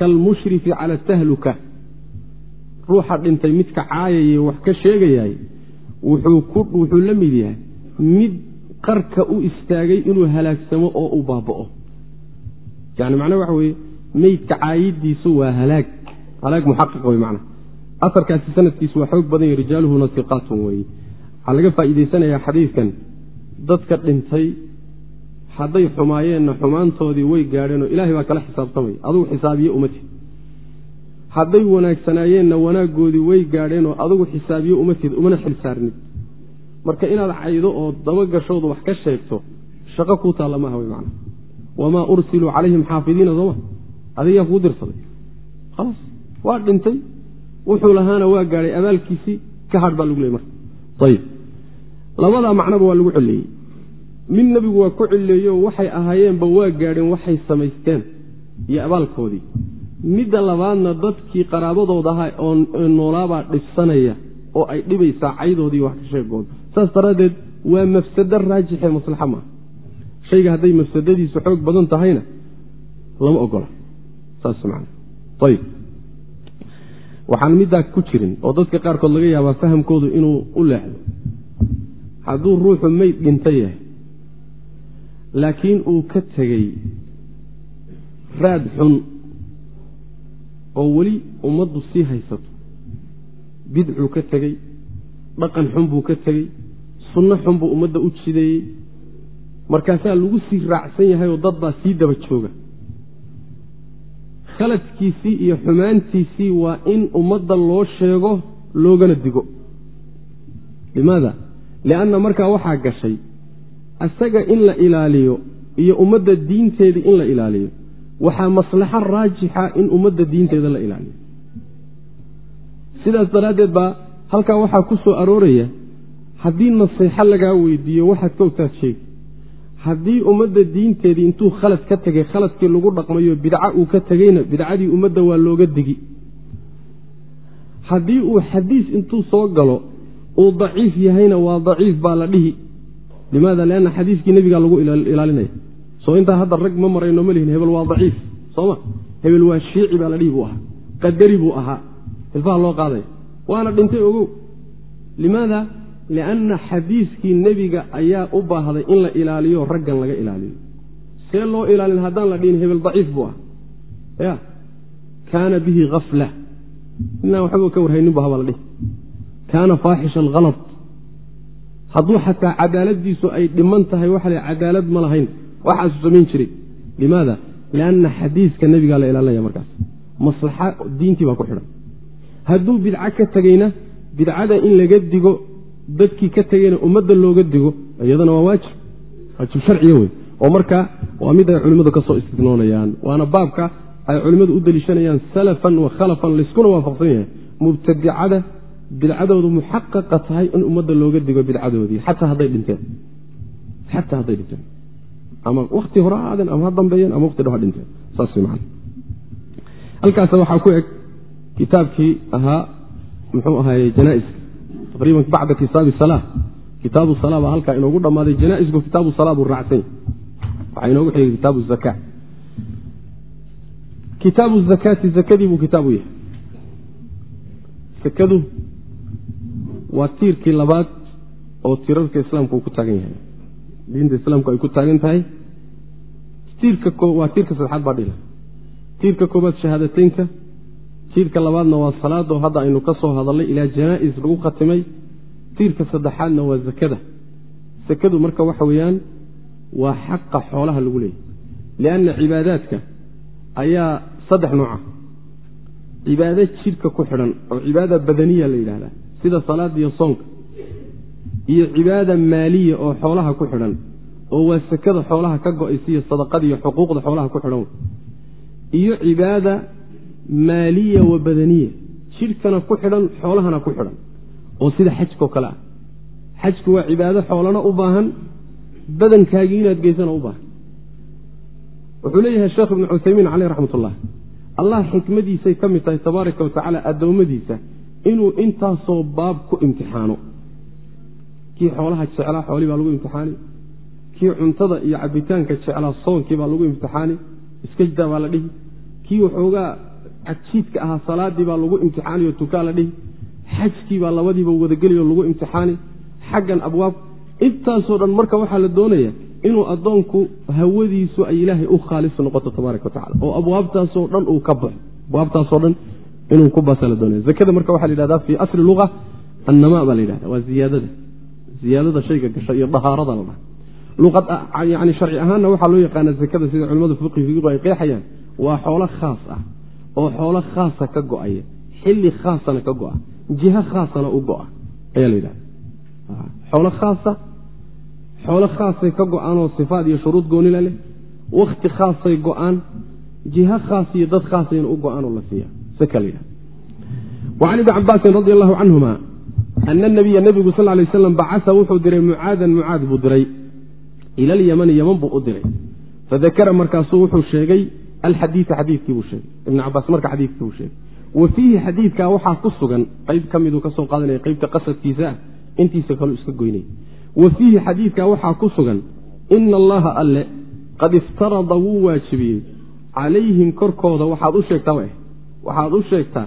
kalmushrifi cala tahluka ruuxa dhintay midka caayaya wax ka sheegayaay wuxuu la mid yahay mid qarka u istaagay inuu halaagsamo oo u baaba'o. Yani macnaha waxa weeye meydka caayidiisu waa halaag. Halaag muxaqiq wey macnaha. Asarkaasi sanadkiisu waa xoog badan yahy rijaaluhuna iqaatun weeye. Waxaa laga faa'iidaysanayaa xadiidkan. Dadka dhintay hadday xumaayeenna xumaantoodii way gaadheenoo ilaahay baa kala xisaabtamaya. Adugu xisaabiye umatid hadday wanaagsanaayeenna wanaaggoodii way gaadheenoo adugu xisaabiye umatid umana xil saarnid. Marka inaad caydo oo dabagashooda wax ka sheegto shaqo kuu taalla maaha wey macana wamaa ursiluu calayhim xaafidiina sooma? Adigaa kuu dirsaday. Khalaas waa dhintay. Wuxuu lahaana waa gaadhay abaalkiisii ka hadh baa lagu leey marka. Ayib labadaa macnoba waa lagu celleeyey mid nebigu waa ku cilleeyo waxay ahaayeenba waa gaadheen waxay samaysteen iyo abaalkoodii. Midda labaadna dadkii qaraabadooda ahaa oo noolaabaa dhibsanaya oo ay dhibaysaa caydoodii wax ka sheegooda saas daraaddeed waa mafsado raajixe maslaxa maaha shayga hadday mafsadadiisu xoog badan tahayna lama ogola. Saas man ayib waxaan middaa ku jirin oo dadka qaarkood laga yaabaa fahamkoodu inuu u leexdo. Hadduu ruuxu meyd dhinta yahay laakiin uu ka tegey raad xun oo weli ummaddu sii haysato. Bidcuu ka tegey dhaqan xun buu ka tegey sunno xun buu ummadda u jideeyey. Markaasaa lagu sii raacsan yahay oo dad baa sii daba jooga. Khaladkiisii iyo xumaantiisii waa in ummadda loo sheego loogana digo. Limaada? Lianna markaa waxaa gashay isaga in la ilaaliyo iyo ummadda diinteedii in la ilaaliyo waxaa maslaxo raajixa in ummadda diinteeda la ilaaliyo. Sidaas daraaddeed baa halkaa waxaa ku soo arooraya haddii nasiixo lagaa weydiiyo waxaad ka ogtaad sheegi haddii ummadda diinteedii intuu khalad ka tegay khaladkii lagu dhaqmayo bidca uu ka tegeyna bidcadii ummadda waa looga digi haddii uu xadiis intuu soo galo uu daciif yahayna waa daciif baa la dhihi limaada lianna xadiiskii nebigaa lagu ilaalinaya soo intaa hadda rag ma marayno ma lihin hebel waa daciif sooma hebel waa shiici baa la dhihi buu ahaa. Qadari buu ahaa. Hilfaha loo qaadaya waana dhintay ogow. Limaada lianna xadiiskii nebiga ayaa u baahday in la ilaaliyo raggan laga ilaaliyo see loo ilaalin haddaan la dhihin hebel daciif buu ah ya kaana bihi afla inaan waxba ka warhaynin bu habaa la dhihi. Kaana faaxisha alhalad hadduu xataa cadaaladiisu ay dhiman tahay waxa la cadaalad ma lahayn. Waxaasuu samayn jiray. Limaada? Lianna xadiiska nebigaa la ilaalinaya markaas. Maslaxa diintii baa ku xidhan. Hadduu bidco ka tegeyna bidcada in laga digo dadkii ka tegeyna ummadda looga digo iyadana waa waajib. Waajib sharciya wey oo marka waa mid ay culimmadu ka soo istidnoonayaan waana baabka ay culimmadu u deliishanayaan salafan wa khalafan layskuna waafaqsan yahay. Mubtadicada bidcadoodu muxaqaqa tahay in ummadda looga digo bidcadoodii xataa hadday dhinteen. Xataa hadday dhinteen. Ama wakti hore ha aadeen ama ha dambeeyeen ama waqti dho ha dhinteen. Saas macana halkaas waxaa ku eg kitaabkii ahaa muxuu ahaaye janaiska taqriiban bacda kitaabi sala kitaabu sala baa halkaa inoogu dhammaaday janaaisku kitaabu sala buu raacsanya waxaa inoogu xigay kitaabu zaka kitaabu zakaati zakadii buu kitaabu yahay waa tiirkii labaad oo tiirarka islaamka uu ku taagan yahay. Diinta islaamku ay ku taagan tahay. Waa tiirka saddexaad baa dhila tiirka koobaad shahaadateynka. Tiirka labaadna waa salaadoo hadda aynu ka soo hadallay ilaa janaa-is lagu khatimay. Tiirka saddexaadna waa zakada. Sakadu marka waxa weeyaan waa xaqa xoolaha lagu leeyahy lianna cibaadaadka ayaa saddex nooca cibaado jidhka ku xidhan oo cibaada badaniya la yidhahdaa sida salaada iyo soonka iyo cibaada maaliya oo xoolaha ku xidhan oo waa sekada xoolaha ka go'aysa iyo sadaqada iyo xuquuqda xoolaha ku xidhan. Iyo cibaada maaliya wa badaniya jidhkana ku xidhan xoolahana ku xidhan oo sida xajkao kale ah. Xajku waa cibaado xoolana u baahan badankaagii inaad geysana u baahan. Wuxuu leeyahay sheekh ibnu cuthaymiin caleyh raxmat ullah allah xikmadiisay ka mid tahay tabaaraka wa tacaala addoommadiisa inuu intaasoo baab ku imtixaano. Kii xoolaha jeclaa xoolii baa lagu imtixaani. Kii cuntada iyo cabitaanka jeclaa soonkii baa lagu imtixaani. Iskajdaa baa la dhihi. Kii waxoogaa cajiidka ahaa salaadii baa lagu imtixaaniyo tukaa la dhihi. Xajkii baa labadiiba wadageliyo lagu imtixaani. Xaggan abwaab. Intaasoo dhan marka waxaa la doonaya inuu addoonku hawadiisu ay ilaahay u khaalis noqoto tabaaraka wa tacala oo abwaabtaasoo dhan uu ka baxo. Abwaabtaasoo dhan inuu ku basa la doonaya zakada marka waxaa la yidhahdaa fii asli luga annama baa la yidhahda waa ziyaadada. Ziyaadada shayga gasha iyo dahaarada la dhaha. Yani sharci ahaanna waxaa loo yaqaana zakada sida culimadu fiqi fiqigu ay qeexayaan. Waa xoolo khaas ah oo xoolo khaasa ka go'aya xilli khaasana ka go-a jiho khaasana u go-a ayaa la yidhahda xoolo khaasa xoolo khaasay ka go'aanoo sifaad iyo shuruud goonila leh wakhti khaasay go'aan jiho khaas iyo dad khaasayna u go'aanoo la siiya wacan ibni cabaasin radi allahu canhuma ana nabiya nebigu sal lay waslam bacasa wuxuu diray mucaadan mucaad buu diray ila alyamani yaman buu u diray fadakara markaasuu wuxuu sheegay alxadiia xadiikiibuu sheegay ibn cabaas marka xadiikiibuu sheegay wa fiihi xadiidka waxaa ku sugan qayb ka miduu ka soo qaadanaya qeybta qasadkiisa ah intiisa kaleu iska goynay wa fiihi xadiidka waxaa ku sugan ina allaha alle qad iftarada wuu waajibiyey calayhim korkooda waxaad u sheegtaa waxaad u sheegtaa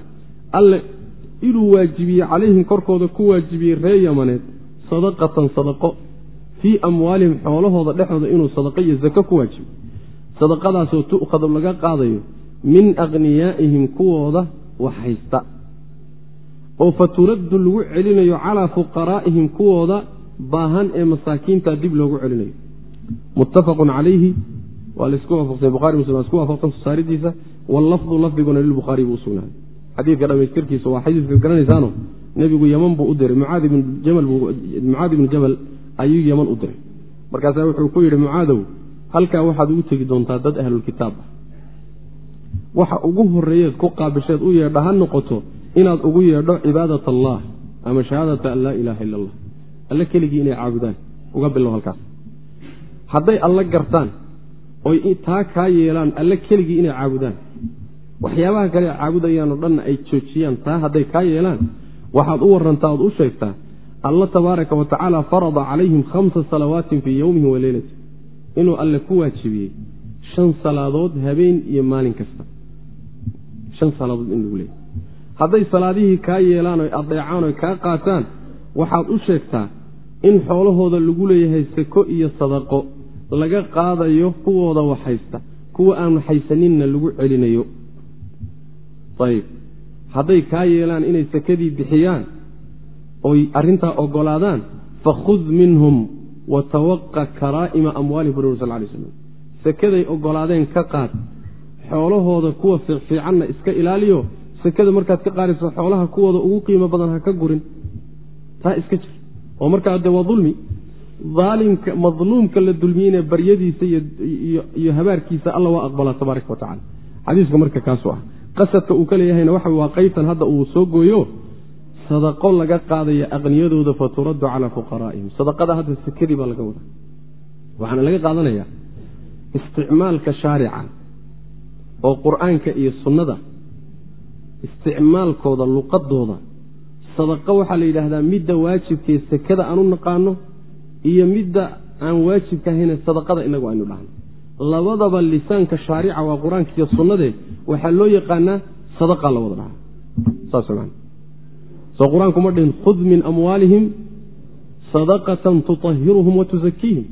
alle inuu waajibiyey calayhim korkooda ku waajibiyey ree yamaneed sadaqatan sadaqo fii amwaalihim xoolahooda dhexooda inuu sadaqo iyo zako ku waajibiy sadaqadaasoo tu'khadu laga qaadayo min akhniyaa'ihim kuwooda wax haysta. Oo fa turaddu lagu celinayo calaa fuqaraa'ihim kuwooda baahan ee masaakiinta dib loogu celinayo. Muttafaqun calayhi waa la isku waafaqsay buhari muslim waa isku waafaqsan saaridiisa wallafdu lafdiguna lilbukhaari buu usugnaaday xadiidka dhamaystirkiisa waa xadiiska garanaysaano nebigu yaman buu u diray. Mucaad ibnu jabal ayuu yaman u diray. Markaasaa wuxuu ku yidhi mucaadow halkaa waxaad ugu tegi doontaa dad ahlulkitaab ah. Waxa ugu horeeyeed ku qaabisheed u yeedha ha noqoto inaad ugu yeedho cibaadat allah ama shahaadata an laa ilaaha illa allah. Alle keligii inay caabudaan. Uga bilow halkaas. Hadday alle gartaan oy taa kaa yeelaan alle keligii inay caabudaan waxyaabaha kale caabudayaanoo dhanna ay joojiyaan taa hadday kaa yeelaan waxaad u warantaa ood u sheegtaa alla tabaaraka wa tacaala farada calayhim khamsa salawaatin fii yowmihim wa leylati inuu alle ku waajibiyey shan salaadood habeen iyo maalin kasta. Shan salaadood in lagu leeyay hadday salaadihii kaa yeelaan oy adeecaan oy kaa qaataan waxaad u sheegtaa in xoolahooda lagu leeyahay sako iyo sadaqo laga qaadayo kuwooda waxhaysta kuwa aan waxhaysaninna lagu celinayo ayib hadday kaa yeelaan inay sakadii bixiyaan oy arrintaa ogolaadaan fakhud minhum watawaqa karaa'ima amwaalihim bur sal lay slam sakaday ogolaadeen ka qaad xoolahooda kuwa fiicfiicanna iska ilaaliyo sakada markaad ka qaadayso xoolaha kuwooda ugu qiimo badan ha ka gurin. Taa iska jir. Oo markaa de waa dulmi. Aalimka madluumka la dulmiyeyna baryadiisa iyo habaarkiisa alla waa aqbalaa tabaaraka wa tacala xadiiska marka kaasu ah qasadka uu ka leeyahayna waxa waa qaybtan hadda uu soo gooyo sadaqo laga qaadaya aqniyadooda fa turaddu calaa fuqaraa'ihim. Sadaqada hadda sekadii baa laga wadaa. Waxaana laga qaadanaya isticmaalka shaarica oo qur'aanka iyo sunnada isticmaalkooda luqadooda. Sadaqo waxaa la yidhaahdaa midda waajibkee sekada aan u naqaano iyo midda aan waajibka ahayne sadaqada inagu aynu dhahno labadaba lisaanka shaarica waa qur'aanka iyo sunnadee waxaa loo yaqaanaa sadaqa la wada dhaha saas man soo qur'aanku ma dhihin khud min amwaalihim sadaqatan tutahiruhum wa tusakiihim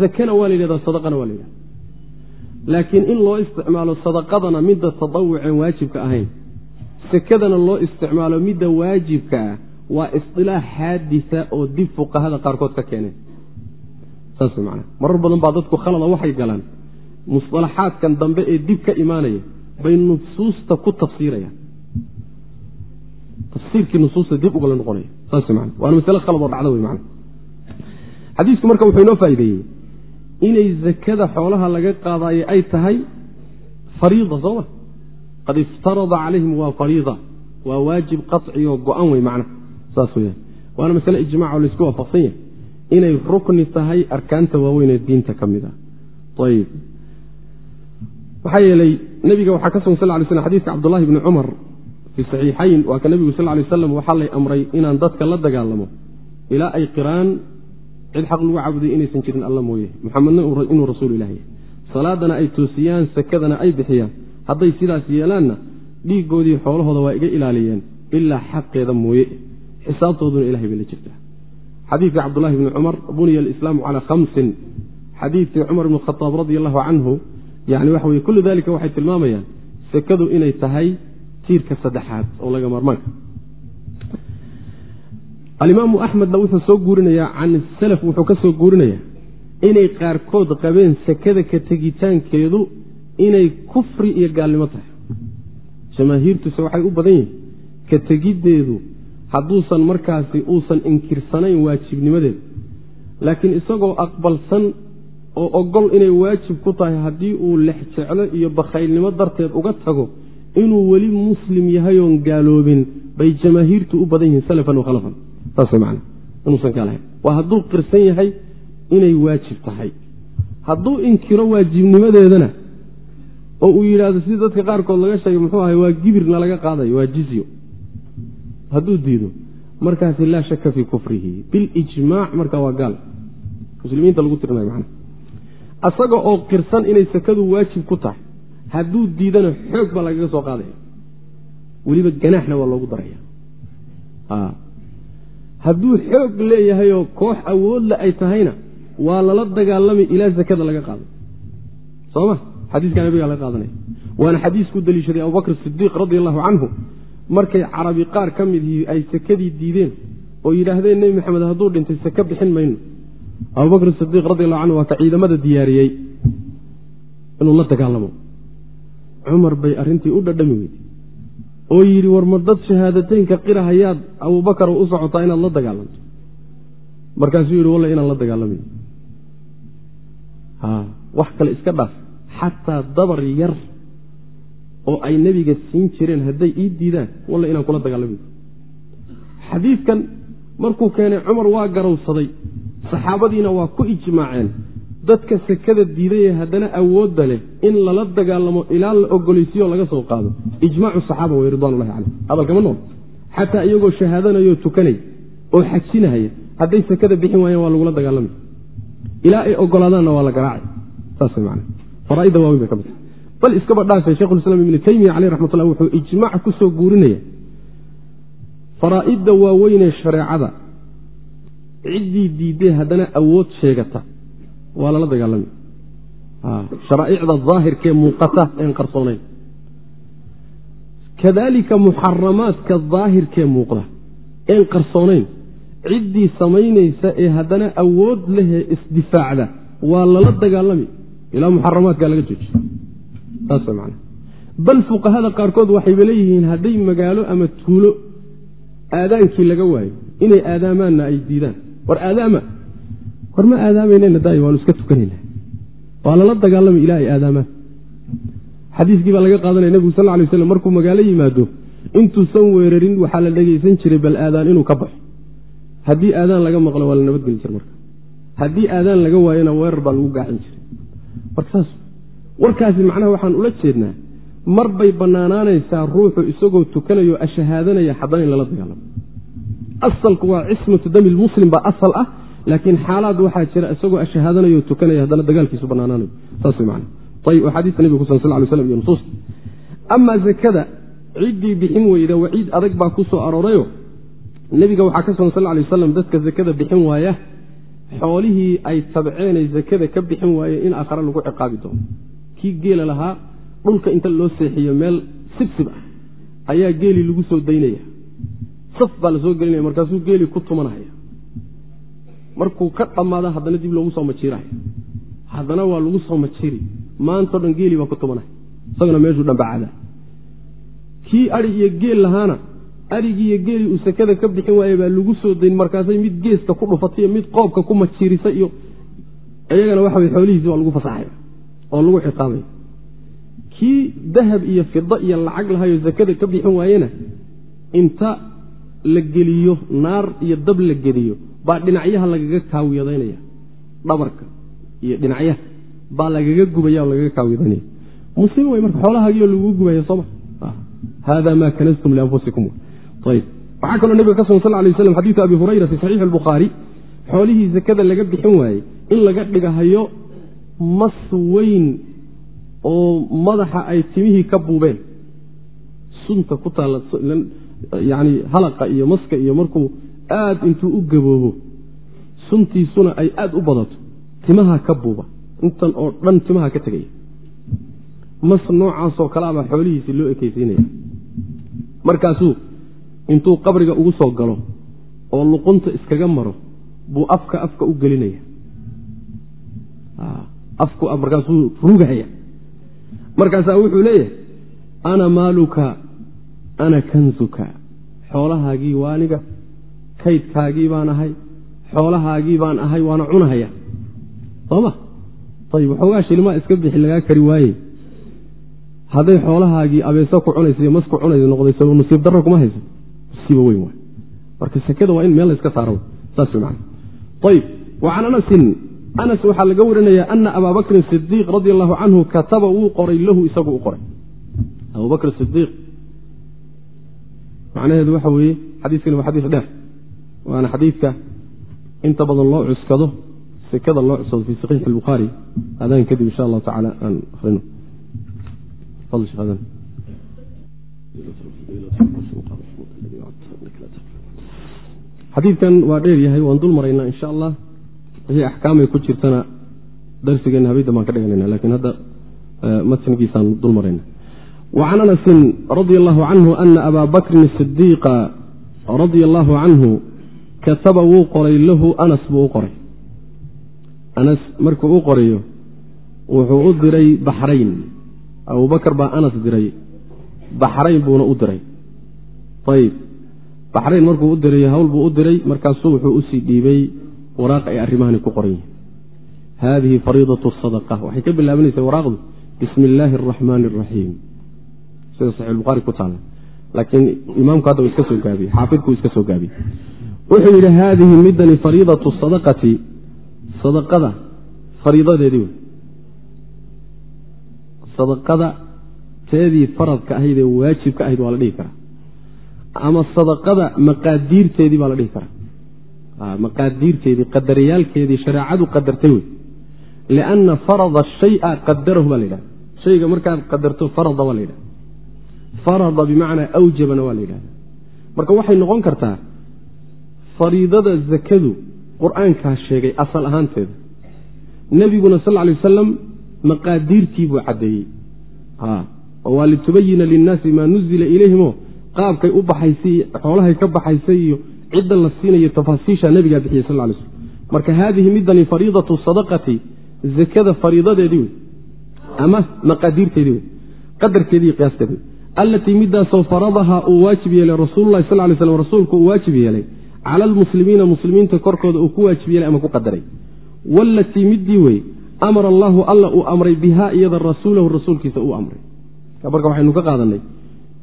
zakana waa la yidhahdaa sadaqana waa la yidhahda laakiin in loo isticmaalo sadaqadana midda tadawuceen waajibka ahayn sekadana loo isticmaalo midda waajibka ah waa isilaax xaadisa oo dib fuqahada qaarkood ka keeneen marar badan baa dadku khalada waxay galaan. Musalaxaadkan dambe ee dib ka imaanaya bay nusuusta ku tafsiirayaan. Tafsiirkii nusuusta dib ugala noqonaya. Saas man waana masale khalad oo dhacda wey man xadiisku marka wuxuu inoo faa'ideeyey. Inay zakada xoolaha laga qaadaayo ay tahay fariida sooma qad iftarada calayhim waa fariida. Waa waajib qaci oo go-an wey macna saas weyaan waana masale ijmac oo laysku waafaqsan yahay inay rukni tahay arkaanta waaweyn ee diinta ka mid ah. Ayib maxaa yeelay nebiga waxaa ka sugan sal lay slm xadidka cabdullahi bni cumar fii saxiixayn waa ka nebigu sal lay waslam waxaa lay amray inaan dadka la dagaalamo ilaa ay qiraan cid xaq lagu caabuday inaysan jirin alla mooye. Muxamedna inuu rasuul ilah yahy salaadana ay toosiyaan sakadana ay bixiyaan. Hadday sidaas yeelaanna dhiiggoodii xoolahooda waa iga ilaaliyeen ilaa xaqeeda mooye. Xisaabtooduna ilahay bay la jirtaa xadiidka cabdulahi bni cumar buniya alislaamu calaa khamsin. Xadiidkii cumar ibn khadaab radi allahu canhu yani waxa weye kullu dalika waxay tilmaamayaan sekadu inay tahay tiirka saddexaad oo laga maarmaanka alimaamu axmedna wuxuu soo guurinayaa can salaf wuxuu ka soo guurinayaa inay qaarkood qabeen sekada ka tegitaankeedu inay kufri iyo gaalnimo tahay. Jamaahiirtuse waxay u badan yihiin ka tegiddeedu hadduusan markaasi uusan inkirsanayn waajibnimadeeda laakiin isagoo aqbalsan oo ogol inay waajib ku tahay haddii uu lex jeclo iyo bakhaylnimo darteed uga tago inuu weli muslim yahay oon gaaloobin bay jamaahiirtu u badan yihiin salafan wa khalafan. Saas man inuusan gaalahayn waa hadduu qirsan yahay inay waajib tahay. Hadduu inkiro waajibnimadeedana oo uu yidhaahdo sidii dadka qaarkood laga sheegay muxuu ahay waa gibirna laga qaadayo waa jizyo hadduu diido markaasi laa shaka fii kufrihi. Bilijmaac marka waa gaal. Muslimiinta lagu tirinayo man asaga oo qirsan inay sakadu waajib ku tahay hadduu diidana xoog baa lagaga soo qaadaya weliba ganaaxna waa loogu daraya. Hadduu xoog leeyahayoo koox awoodle ay tahayna waa lala dagaalami ilaa sakada laga qaado soma xadiiska nabiga laga qaadanaya. Waana xadiisku daliishaday abubakr sidiiq radi allahu canhu markay carabi qaar ka midihii ay sakadii diideen oo yidhaahdeen nebi maxamed hadduu dhintay sake bixin mayno. Abubakr sidiiq radi allahu canhu waa ka ciidamada diyaariyey inuu la dagaalamo. Cumar bay arrintii u dhadhami weyday oo yidhi war ma dad shahaadateynka qira hayaad abubakar u socotaa inaad la dagaalamto markaasuu yidhi walla inaan la dagaalamay wax kale iska dhaaf. Xataa dabar yar oo ay nebiga siin jireen hadday ii diidaan walla inaan kula dagaalamay xadiidkan markuu keenay cumar waa garowsaday saxaabadiina waa ku ijmaaceen. Dadka sekada diidayee haddana awoodda leh in lala dagaalamo ilaa la ogolaysiyo laga soo qaado. Ijmaacu saxaaba wey ridwanullahi caleyh. Hadalkama nool. Xataa iyagoo shahaadanayoo tukanay oo xajinahaya hadday sekada bixin waayeen waa lagula dagaalamay ilaa ay ogolaadaanna waa la garaacay. Saas man faraaidda waaweyn bay ka mid bal iskaba dhaafay shekhulislaam ibnu teymiya caleyh raxmatullah wuxuu ijmaac ku soo guurinaya faraa'idda waaweynee shareecada. Ciddii diiddee haddana awood sheegata. Waa lala dagaalamay. Sharaa'icda daahirkee muuqata een qarsoonayn. Kadalika muxaramaadka daahirkee muuqda een qarsoonayn ciddii samaynaysa ee haddana awood lehee isdifaacda waa lala dagaalami ilaa muxaramaadkaa laga man bal fuqahada qaarkood waxayba leeyihiin hadday magaalo ama tuulo aadaankii laga waayo inay aadaamaanna ay diidaan. War aadaama war ma aadaamaynan daay waanu iska tukanayna waa lala dagaalami ilaa aadaamaan. Xadiiskii baa laga qaadanaya nebigu sal lay waslam markuu magaalo yimaado intuusan weerarin waxaa la dhegaysan jiray bal aadaan inuu ka baxo. Haddii aadaan laga maqlo waa la nabadgeli jira marka. Haddii aadaan laga waayona weerar baa lagu gaacin jiray warkaasi macnaha waxaan ula jeednaa mar bay bannaanaanaysaa ruuxu isagoo tukanayo ashahaadanaya haddana in lala dagaalamo. Asalku waa cismatu dami lmuslim baa asal ah laakiin xaalaad waxaa jira isagoo ashahaadanayoo tukanaya haddana dagaalkiisu bannaanaanayo. Saas man ayb axaadiista nebiga kusan sal ly slam iyo nusuusta. Amaa zakada ciddii bixin weyda waciid adag baa ku soo aroorayo. Nebiga waxaa ka sugan sal lay waslam dadka zakada bixin waaya xoolihii ay tabceenay zakada ka bixin waaye in aakhare lagu ciqaabi doono kii geela lahaa dhulka inta loo seexiyo meel sibsib ah ayaa geelii lagu soo daynaya. Saf baa la soo gelinaya markaasuu geelii ku tumanaya. Markuu ka dhammaada haddana dib loogu soo majiiraya haddana waa lagu soo majiri. Maantao dhan geelii baa ku tumanaya. Isaguna meeshuu dhambacada kii adhi iyo geel lahaana adhigii iyo geelii uu sekada ka bixin waaye baa lagu soo dayn markaasay mid geeska ku dhufatay iyo mid qoobka ku majiirisa iyo iyagana waxa way xoolihiisi waa lagu fasaxay oo lagu xiqaamay kii dahab iyo fida iyo lacag lahayo sakada ka bixin waayena inta la geliyo naar iyo dab la geliyo baa dhinacyaha lagaga kaawiyadaynaya dhabarka iyo dhinacyaha baa lagaga gubaya oo lagaga kaawiyadaynaya muslim wey marka xoolahaagiyo lagu gubaya sooma hada ma kanastum lianfusikum ayb waxaa kaloo nabiga ka sugan sal lay waslam xadiidu abi hurayra fi saxiixi albukhaari xoolihii sakada laga bixin waayey in laga dhigahayo mas weyn oo madaxa ay timihii ka buubeen. Sunta ku taalla yani halaqa iyo maska iyo markuu aad intuu u gaboobo suntiisuna ay aad u badato timaha ka buuba. Intan oo dhan timaha ka tegaya. Mas noocaasoo kaleabaa xoolihiisi loo ekeysiinaya markaasuu intuu qabriga ugu soo galo oo luqunta iskaga maro buu afka afka u gelinaya afku markaasuu rugahaya. Markaasaa wuxuu leeyahay ana maaluka ana kansuka xoolahaagii waa aniga kaydkaagii baan ahay xoolahaagii baan ahay waana cunahaya. Sooma? Ayib waxoogaa shilmaa iska bixi lagaa kari waaye. Hadday xoolahaagii abeeso ku cunaysa iyo masku cunaysa noqdayso nasiib darro kuma hayso. Musiiba weyn waay marka sekada waa in meel layska saaro. Saas man ayib wa anasin anas waxaa laga warinayaa ana abaa bakrin sidiiq radi allahu canhu kataba wuu qoray lahu isagu u qoray. Abubakr sidiiq macnaheedu waxa weeye xadiiskani waa xadiis dheer. Waana xadiidka inta badan loo cuskado sekada loo cuskado fi saxiixi albukhaari adaan kadib insha allahu tacaala aan akrino xadiidkan waa dheer yahay waan dul maraynaa insha allah wixii axkaamay ku jirtana darsigeenna habeyda baan ka dhiganayna lakiin hadda matnigiisaan dul marayna. Wa can anasin radia allahu canhu ana abaa bakrin sidiiqa radia allahu canhu kataba wuu qoray lahu anas buu u qoray. Anas markuu u qorayo wuxuu u diray baxrayn abubakar baa anas diray baxrayn buuna u diray. Ayib baxrayn markuu u diray hawl buu u diray markaasuu wuxuu u sii dhiibay waraaq ay arrimahani ku qoran yihiin. Haadihi fariidatu sadaqa. Waxay ka bilaabanaysaa waraaqdu. Bismi illaahi araxmaani araxiim sida saxiixulbukhaari ku taala. Laakiin imaamku hadda iska soo gaabiyey xaafidku iska soo gaabiyey wuxuu yidhi haadihi midani fariidatu sadaqati. Sadaqada fariidadeedii sadaqada teedii faradka ahayd ee waajibka ahayd waa la dhihi karaa. Ama sadaqada maqaadiirteedii baa la dhihi karaa maqaadiirteedii qadariyaalkeedii shareecadu qadartay wey lianna farada shaya qadarahu baa la yidhahda shayga markaad qadarto farada baa la yidhahda farada bimacnaa awjabana waa la yidhahda marka waxay noqon kartaa fariidada zakadu qur'aankaa sheegay asal ahaanteeda nebiguna sal ly wasalam maqaadiirtii buu caddeeyey oo waa litubayina linnaasi maa nuzila ilayhimo qaabkay u baxaysay xoolahay ka baxaysay iyo cidda la siinayo tafaasiisha nebigaa bixiyey sal slm marka haadihi midani fariidatu sadaqati zakada fariidadeedii wey ama maqaadiirteedii wey qadarkeedii qiyaasteedi allatii midaasoo faradahaa uu waajib yeelay rasuululahi sal lay slm rasuulku uu waajib yeelay cala almuslimiina muslimiinta korkooda uu ku waajib yeelay ama ku qadaray. Wallatii midii wey amara allaahu alla uu amray bihaa iyada rasuulahu rasuulkiisa uu amray. Marka waxaynu ka qaadanay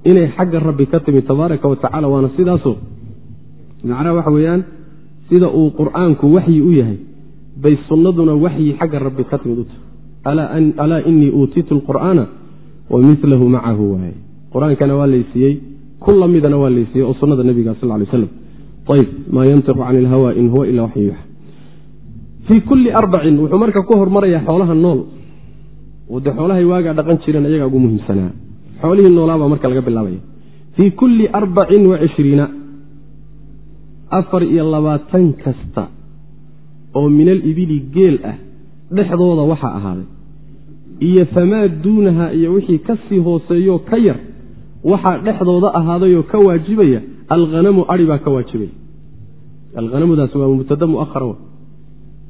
inay xagga rabbi ka timi tabaaraka wa waana sidaasoo macnaha waxa weeyaan sida uu qur'aanku waxyi u yahay bay sunnaduna waxyi xagga rabbi ka timid u tahay. Alaa inii uutiitu lqur'aana wa milahu macahu waaye. Qur'aankana waa laysiiyey ku lamidana waa laysiiyey oo sunnada nebiga sal lay slam ayb maa yantiqu cani ilhawa in huwa ila waxyu yuxa fii kulli arbacin wuxuu marka ku hormarayaa xoolaha nool. Oo dee xoolahay waagaa dhaqan jireen ayagaa ugu muhiimsanaa. Xoolihii noolaabaa marka laga bilaabaya. Fii kulli arbacin wa cishriina afar iyo labaatan kasta oo min alibili geel ah dhexdooda waxaa ahaaday. Iyo famaa duunaha iyo wixii ka sii hooseeyo ka yar waxaa dhexdooda ahaadayoo ka waajibaya alghanamu ari baa ka waajibaya. Alhanamudaas waa mubtada muahara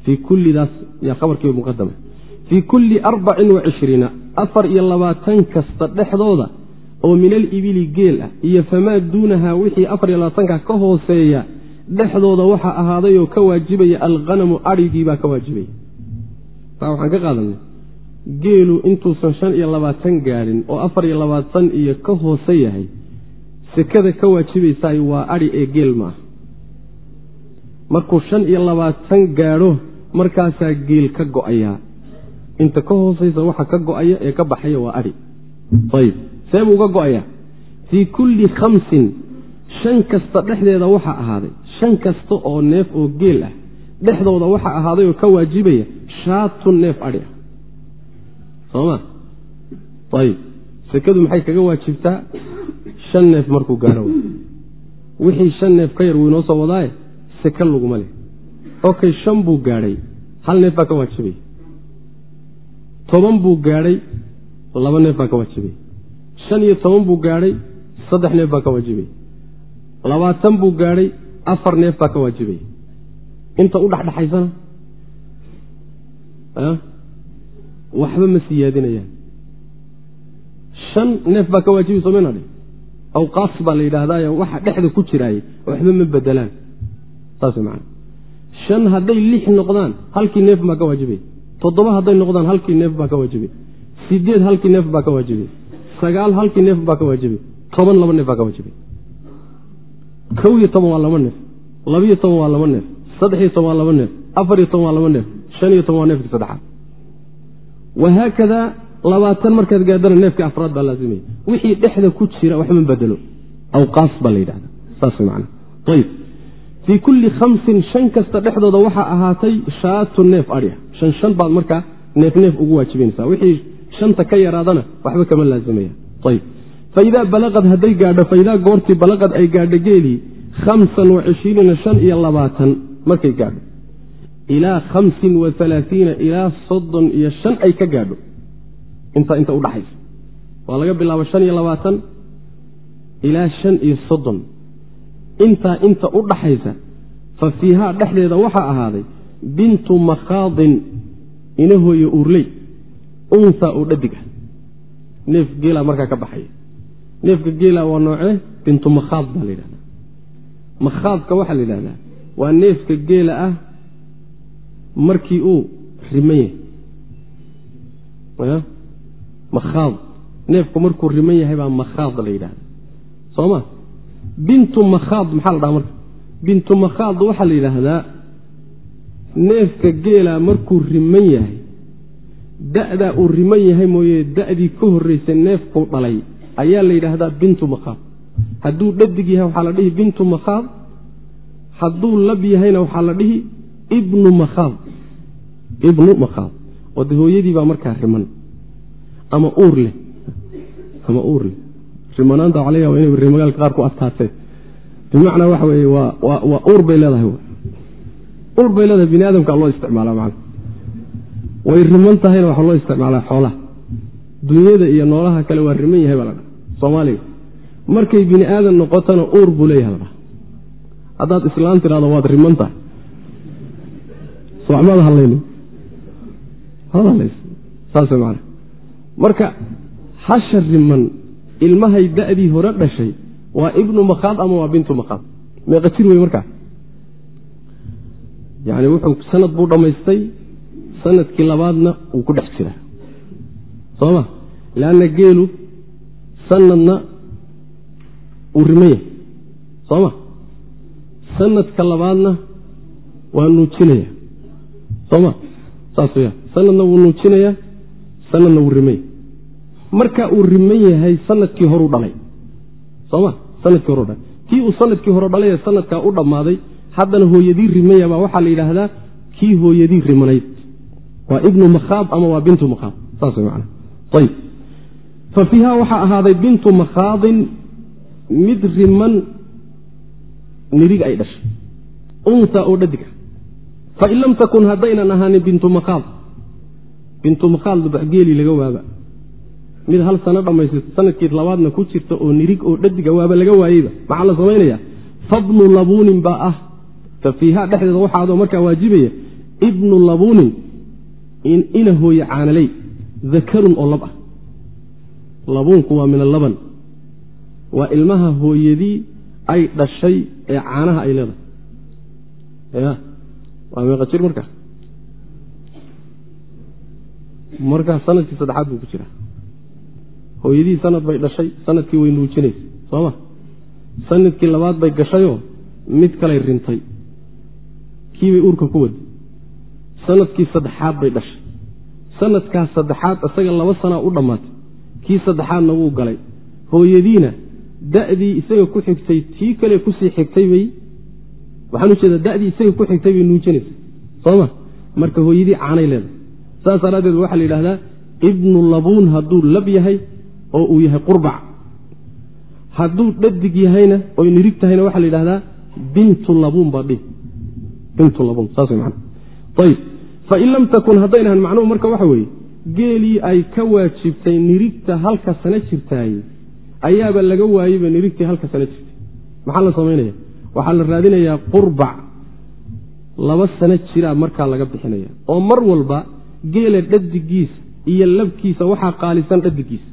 fii kullidaas yaa khabarkiiba muqadama fii kulli arbacin wa cishriina afar iyo labaatan kasta dhexdooda oo min alibili geel ah iyo famaa duunaha wixii afar iyo labaatanka ka hooseeya dhexdooda waxaa ahaaday oo ka waajibaya alkhanamu adhigii baa ka waajibaya taa waxaan ka qaadanay geelu intuusan shan iyo labaatan gaadhin oo afar iyo labaatan iyo ka hoose yahay sekada ka waajibaysaay waa adhi ee geel maaha markuu shan iyo labaatan gaadho markaasaa geel ka go'ayaa. Inta ka hoosaysa waxa ka go'aya ee ka baxaya waa adhi ayib. See buu uga go'ayaa. Fii kulli khamsin shan kasta dhexdeeda waxaa ahaaday shan kasta oo neef oo geel ah. Dhexdooda waxaa ahaaday oo ka waajibaya shaatun neef adhi ah. Sooma? Ayib sekadu maxay kaga waajibtaa? Shan neef markuu gaadho wixii shan neef ka yar wuu inoo soo wadaaye seke laguma leh. Okay shan buu gaadhay hal neef baa ka waajibaya? Toban buu gaadhay laba neef baa ka waajibaya. Shan iyo toban buu gaadhay saddex neef baa ka waajibaya. Labaatan buu gaadhay afar neef baa ka waajibaya inta u dhexdhexaysana waxba ma siyaadinayaan. Shan neef baa ka waajibay somayna dhe awqaas baa la yidhaahdayo waxa dhexda ku jiraaye waxba ma bedelaan saas man shan hadday lix noqdaan halkii neef baa ka waajibay. Toddoba hadday noqdaan halkii neef baa ka waajibay. Sideed halkii neef baa ka waajibay. Sagaal halkii neef baa ka waajibay. Toban laba neef baa ka waajibay kow iyo toban waa laba neef labiyo toban waa laba neef saddexiyo toban waa laba neef afariyo toban waa laba neef shan iyo toban waa neefkii saddexaad wahaakadaa labaatan markaad gaadana neefkii afraad baa laazimaya. Wixii dhexda ku jira waxma bedelo awqaas baa la yidhahda saas man ayb fii kulli khamsin shan kasta dhexdooda waxaa ahaatay shaatu neef adhi shan shan baad markaa neef neef ugu waajibanaysaa wixii shanta ka yaraadana waxba kama laazimaya. Ayb faidaa balaqad hadday gaadho faidaa goortii balaqad ay gaadho geelii khamsan wa cishriina shan iyo labaatan markay gaadho ilaa khamsin wa alaaiina ilaa soddon iyo shan ay ka gaadho inta inta udhaxaysa waa laga bilaabo shan iyo labaatan ilaa shan iyo soddon intaa inta u dhaxaysa fa fiihaa dhexdeeda waxaa ahaaday bintu makhaadin inahooye uurley unhaa oo dhadig ah neef geela markaa ka baxaya neefka geela waa noocee bintu makhaad baa la yidhahdaa. Makhaadka waxaa la yidhahdaa waa neefka geela ah markii uu riman yahay. Makhaad neefku markuu riman yahay baa makhaad la yidhahda soo ma? Bintu makhaad maxaa la dhaha marka? Bintu makhaad waxaa la yidhaahdaa neefka geela markuu riman yahay da'daa uu riman yahay mooye da'dii ka horreysa neefkuu dhalay ayaa la yidhaahdaa bintu makhaad hadduu dhadig yahay waxaa la dhihi bintu makhaad hadduu lab yahayna waxaa la dhihi ibnu makhaad ibnu makhaad oo de hooyadii baa markaa riman. Ama uur leh. Ama uur leh. Rimanaanta waxa laga yaba inay rimagaalka qaar ku adkaatee bimacnaa waxa weeye waa waa uur bay leedahay uur bay leedahay bini aadamkaa loo isticmaalaa macana way riman tahayna waxaa loo isticmaalaa xoolaha. Dunyada iyo noolaha kale waa riman yahay baa la dhaha soomaaliga markay bini aadan noqotona uur buu leeyahay la dhaha haddaad islaan tidhahdo waad riman tahay. Somaad hadlayni saas man marka hasha riman ilmahay da'dii hore dhashay waa ibnu makhaad ama waa bintu makhaad? Meeqa jir wey markaa. Yani wuxuu sanad buu dhammaystay sannadkii labaadna wuu ku dhex jiraa soo ma leanna geelu sanadna uu riman yahay soo ma? Sanadka labaadna waa nuujinaya. Soma saas sanadna wuu nuujinayaa sanadna wuu riman yahay marka uu riman yahay sannadkii horuu dhalay. Soma sannadkii horu dhalay. Kii uu sannadkii hore dhalay ee sanadkaa u dhammaaday haddana hooyadii rimaya baa waxaa la yidhaahdaa kii hooyadii rimanayd. Waa ibnu makhaab ama waa bintu makhaab. Saas way macana ayib fa fiiha waxaa ahaaday bintu makhaadin mid riman nirig ay dhashay unsa oo dhadig ah. Fain lam takun haddaynan ahaanin bintu makhaad bintu makhaad geeli laga waaba. Mid hal sano dhammaystirta sannadkii labaadna ku jirta oo nirig oo dhadiga waaba laga waayeyba maxaa la samaynaya fabnu labuunin baa ah. Fa fiiha dhexdeeda waxaadoo markaa waajibaya ibnu labuunin ina hooye caanaley dakarun oo lab ah labuunku waa min allaban. Waa ilmaha hooyadii ay dhashay ee caanaha ay leedahay. Ya waa meeqa jir markaa markaa sannadkii saddexaad buu ku jiraa hooyadii sanad bay dhashay sannadkii way nuujinaysa sooma sannadkii labaad bay gashayoo mid kalay rintay. Kiibay uurka ku waday sannadkii saddexaad bay dhashay. Sanadkaas saddexaad isaga laba sanaa u dhammaatay kii saddexaadna wuu galay. Hooyadiina da'dii isaga ku xigtay tii kale ku sii xigtay bay waxaan u jeedaa da'dii isaga ku xigtay bay nuujinaysa. Sooma marka hooyadii caanay leedahay. Saas daraaddeed waxaa la yidhahdaa ibnu labuun hadduu lab yahay oo uu yahay qurbac. Hadduu dhadig yahayna oy nirig tahayna waxaa la yidhahdaa bintu labuun baa dhihi bintu labuun saas way macana ayib fain lam takun haddaynahan macnuhu marka waxa weeye geelii ay ka waajibtay nirigta halka sano jirtaay ayaaba laga waayeyba nirigtii halka sano jirtay. Maxaa la samaynaya waxaa la raadinayaa qurbac. Laba sano jiraa markaa laga bixinaya. Oo mar walba geela dhadigiisa iyo labkiisa waxaa qaalisan dhadigiisa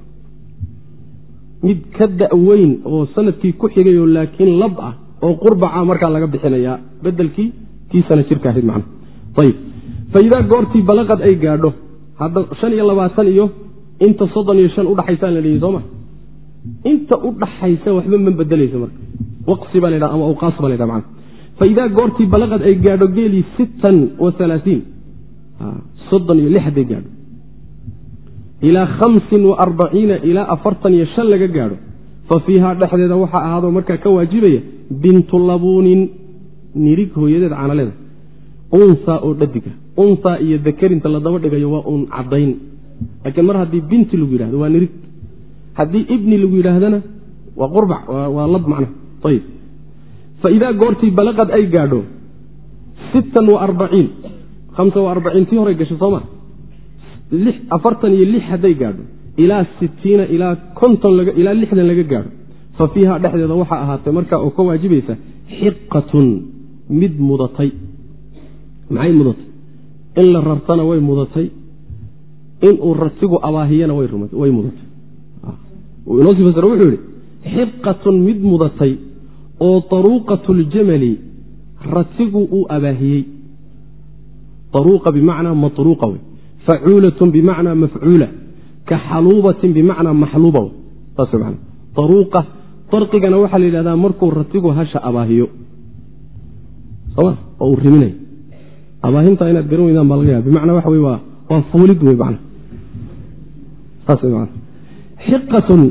mid ka da'weyn oo sannadkii ku xigayoo laakiin lab ah oo qurbaca markaa laga bixinayaa bedelkii tii sana jirka ahayd ayib faidaa goortii balaqad ay gaadho hadda shan iyo labaatan iyo inta soddon iyo shan udhaxaysaa la dhihi sooma inta u dhaxaysa waxba ma bedelaysa marka. Waqsi baa ladhaha ama awqaas baa ladhaha macna faidaa goortii balaqad ay gaadho geelii sittan wa halaatiin soddon iyo lix hadday gaadho. Ilaa khamsin wa arbaciina ilaa afartan iyo shan laga gaadho. Fa fiihaa dhexdeeda waxaa ahaadoo markaa ka waajibaya bintu labuunin nirig hooyadeed caanaleeda unsaa oo dhadiga unsaa iyo dakarinta la daba dhigayo waa uun caddayn. Laakiin mar haddii binti lagu yidhahdo waa nirig haddii ibni lagu yidhaahdana waa qurbac waa lab macna. Ayib fa idaa goortii balaqad ay gaadho sittan wa arbaciin. Hamsa wa arbaciin tii horay gashay sooma afartan iyo lix hadday gaadho. Ilaa sitiina ilaa konton ilaa lixdan laga gaadho. Fa fiiha dhexdeeda waxaa ahaatay markaa oo ka waajibaysa xiqatun mid mudatay. Maxay mudatay in la rartana way mudatay inuu ratigu abaahiyana way mudatay. Inoo sii fasira wuxuu yihi xiqatun mid mudatay oo taruuqatu ljamali ratigu uu abaahiyey. Taruuqa bimacnaa matruuqa wey. Facuulatun bimacnaa mafcuula. Ka xaluubatin bimacnaa maxluuba saas man aruuqa darqigana waxaa la yidhahdaa markuu ratigu hasha abaahiyo. Soma oo uu riminayo abaahinta inaad garan weydaan baa laga yaaba bimacnaa waxa wey waa waa fuulid wey man saas man xiqatun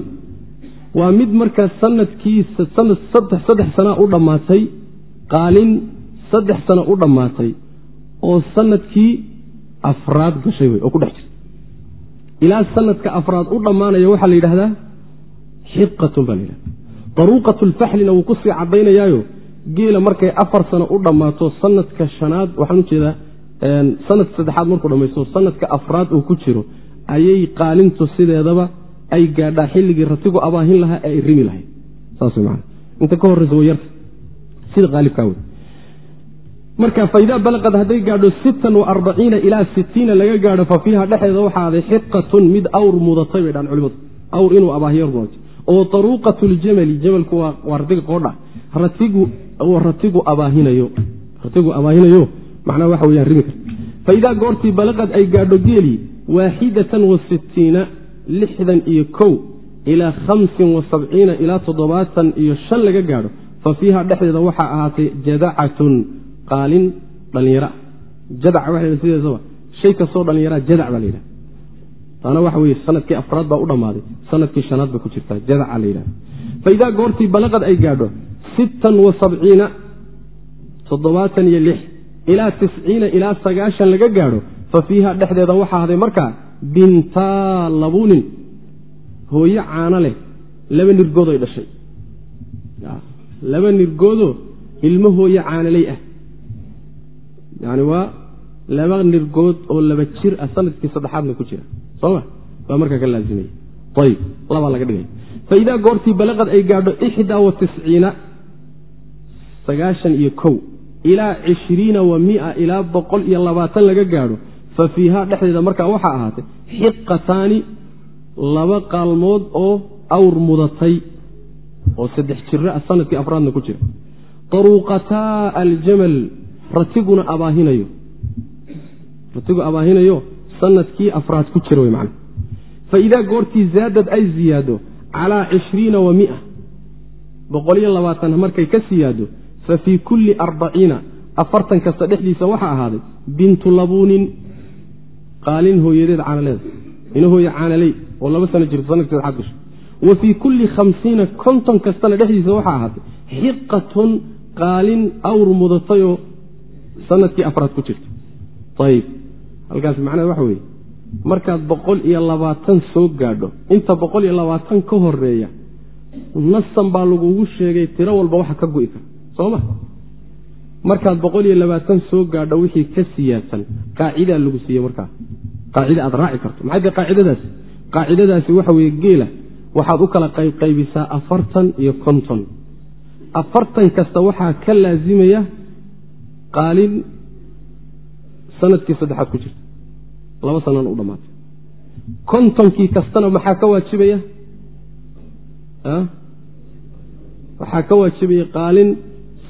waa mid markaa sanadkiisa sanad saddex sanaa u dhammaatay qaalin saddex sano u dhammaatay oo sannadkii afraad gashay wey oo ku dhex jirta ilaa sanadka afraad u dhammaanaya waxaa la yidhahdaa xiqatun baa la yidhahda daruuqat lfaxlina wuu ku sii caddaynayaayo geela markay afar sano u dhammaato sanadka shanaad waxaan u jeedaa sanadka saddexaad markuu dhammaysto sanadka afraad uu ku jiro ayay qaalintu sideedaba ay gaadhaa xilligii ratigu abaahin lahaa ee ay rimi lahayd. Saas man inta ka horreysa way yarta sida qaalibkaa wey marka faidaa balaqad hadday gaadho sittan wa arbaciina ilaa sitiina laga gaadho fa fiiha dhexeeda waxaa xiqatun mid awr mudatay bay dhaan culimadu. Awr inuu abaahiyo mudatay oo taruuqat ljamali jamalku waa ratiga qoodha ratigu ratigu abaahinayo macnaha waxa weyaan rimi karta faidaa goortii balaqad ay gaadho geeli waaxidatan wa sitiina lixdan iyo kow ilaa khamsin wa sabciina ilaa toddobaatan iyo shan laga gaadho. Fa fiiha dhexdeeda waxaa ahaatay jadacatun qaalin dhallinyara. Jadaca waa sideesaba shay kastoo dhallinyaraa jadac baa la yidhaha taana waxa weye sannadkii afraad baa u dhammaaday sannadkii shanaad ba ku jirtaa jadaca la yidhaha faidaa goortii balaqad ay gaadho sittan wa sabciina toddobaatan iyo lix ilaa tisciina ilaa sagaashan laga gaadho fa fiiha dhexdeeda waxaa ahday markaa bintaa labunin hooyo caano leh laba nirgoodoy dhashay. Laba nirgoodoo ilmo hooyo caanaley ah. Yani waa laba nirgood oo laba jir ah sannadkii saddexaadna ku jira. Sooma baa markaa ka laazimaya. Ayib labaa laga dhigay. Faidaa goortii balaqad ay gaadho ixdaa wa tisciina sagaashan iyo kow ilaa cishriina wa mia ilaa boqol iyo labaatan laga gaadho fa fiihaa dhexdeeda markaa waxaa ahaatay xiqataani laba qaalmood oo awr mudatay oo saddex jiro ah sannadkii afraadna ku jira. Taruuqataa aljamal ratiguna abaahinayo. Ratigu abaahinayo sannadkii afraad ku jira fa idaa goortii zaadad ay ziyaado calaa cishriina wa mia boqoliyo labaatan markay ka siyaado fa fii kulli arbaciina afartan kasta dhexdiisa waxaa ahaaday bintu labuunin qaalin hooyadeed caanaleeda ina hooye caanaley oo laba sano jirto sannadkii saxaad gasho wa fii kulli khamsiina konton kastana dhexdiisa waxaa ahaatay xiqatun qaalin awr mudatayoo sannadkii afraad ku jirta ayib halkaas macnaha waxa weeye markaad boqol iyo labaatan soo gaadho inta boqol iyo labaatan ka horreeya nasan baa lagugu sheegay tiro walba waxa ka gu'i kara soo ma markaad boqol iyo labaatan soo gaadho wixii ka siyaadsan qaacidaa lagu siiyey markaa qaacida aad raaci karto. Maxay tahay qaacidadaasi qaacidadaasi waxa weeye geela. Waxaad u kala qaybqaybisaa afartan iyo konton. Afartan kasta waxaa ka laasimaya qaalin sannadkii saddexaad ku jirta. Laba sanana u dhammaatay. Kontonkii kastana maxaa ka waajibaya? Waxaa ka waajibaya qaalin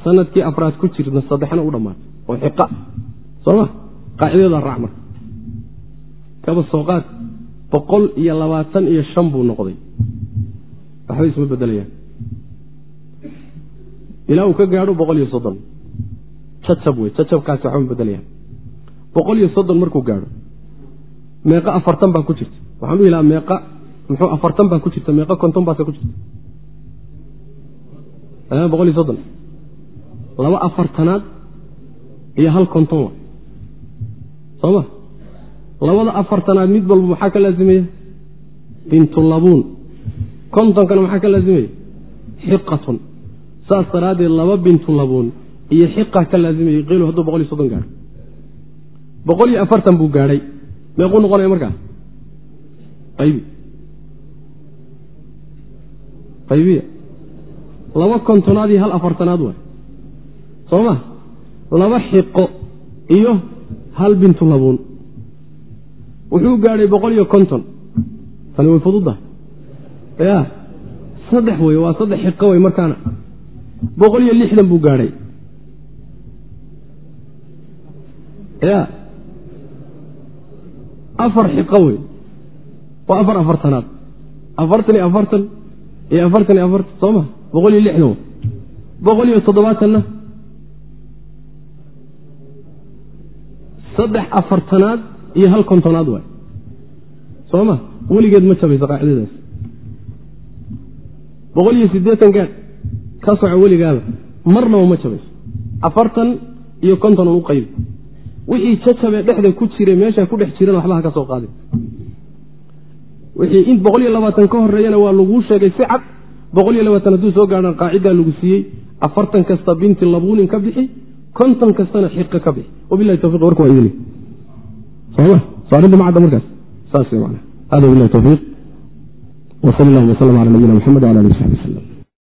sannadkii afraad ku jirna saddexna u dhammaatay oo xiqa. Sooma qaacidadaa raac marka. Kaba sooqaad boqol iyo labaatan iyo shan buu noqday. Waxba isma bedelayaan ilaa uu ka gaadho boqol iyo soddon. Cacab wey cacabkaasi waxba ma bedelayaan boqol iyo soddon markuu gaadho. Meeqa afartan baa ku jirta. Waxaan u ilaha meeqa muxuu afartan baa ku jirta? Meeqa konton baase ku jirta. Boqol iyo soddon laba afartanaad iyo hal konton wa soo ma labada afartanaad mid walba maxaa ka laazimaya? Bintulabuun kontonkana maxaa ka laazimaya? Xiqatun. Saas daraaddeed laba bintulabuun iyo xiqa ka laazimaya qeylu hadduu boqol iyo soddon gaadho boqol iyo afartan buu gaadhay. Meequu noqonaya markaa? Qaybi. Qaybiya. Laba kontonaad iyo hal afartanaad waay soo ma laba xiqo iyo hal bintu labuun. Wuxuu gaadhay boqol iyo konton. Tani way fududahay ya saddex wey waa saddex xiqo wey markaana. Boqol iyo lixdan buu gaadhay. Ya afar xiqo wey waa afar afartanaad. Afartan iyo afartan iyo afartan iyo afartan soo ma boqol iyo lixdan boqol iyo toddobaatanna saddex afartanaad iyo hal kontonaad waay. Soo ma weligeed ma jabayso qaacidadaas. Boqol iyo siddeetan gaad ka soco weligaaba marnaba ma jabayso afartan iyo konton u qaybi wixii jajabee dhexda ku jira meesha ku dhex jirana waxba ha ka soo qaadin. Wixii in boqol iyo labaatan ka horeeyana waa laguu sheegay si cad. Boqol iyo labaatan hadduu soo gaadhaan qaacidaa lagu siiyey. Afartan kasta binti labuunin ka bixi konton kastana xiqa ka bixi. Wabilahi tawfiq warka waa idin soma soo arrinta macadda markaas. Saas wey macana hada wabilahi tawfiiq. Wa sal allahuma w sllam ala nabiyina mxamed wala alih w saxbi wslm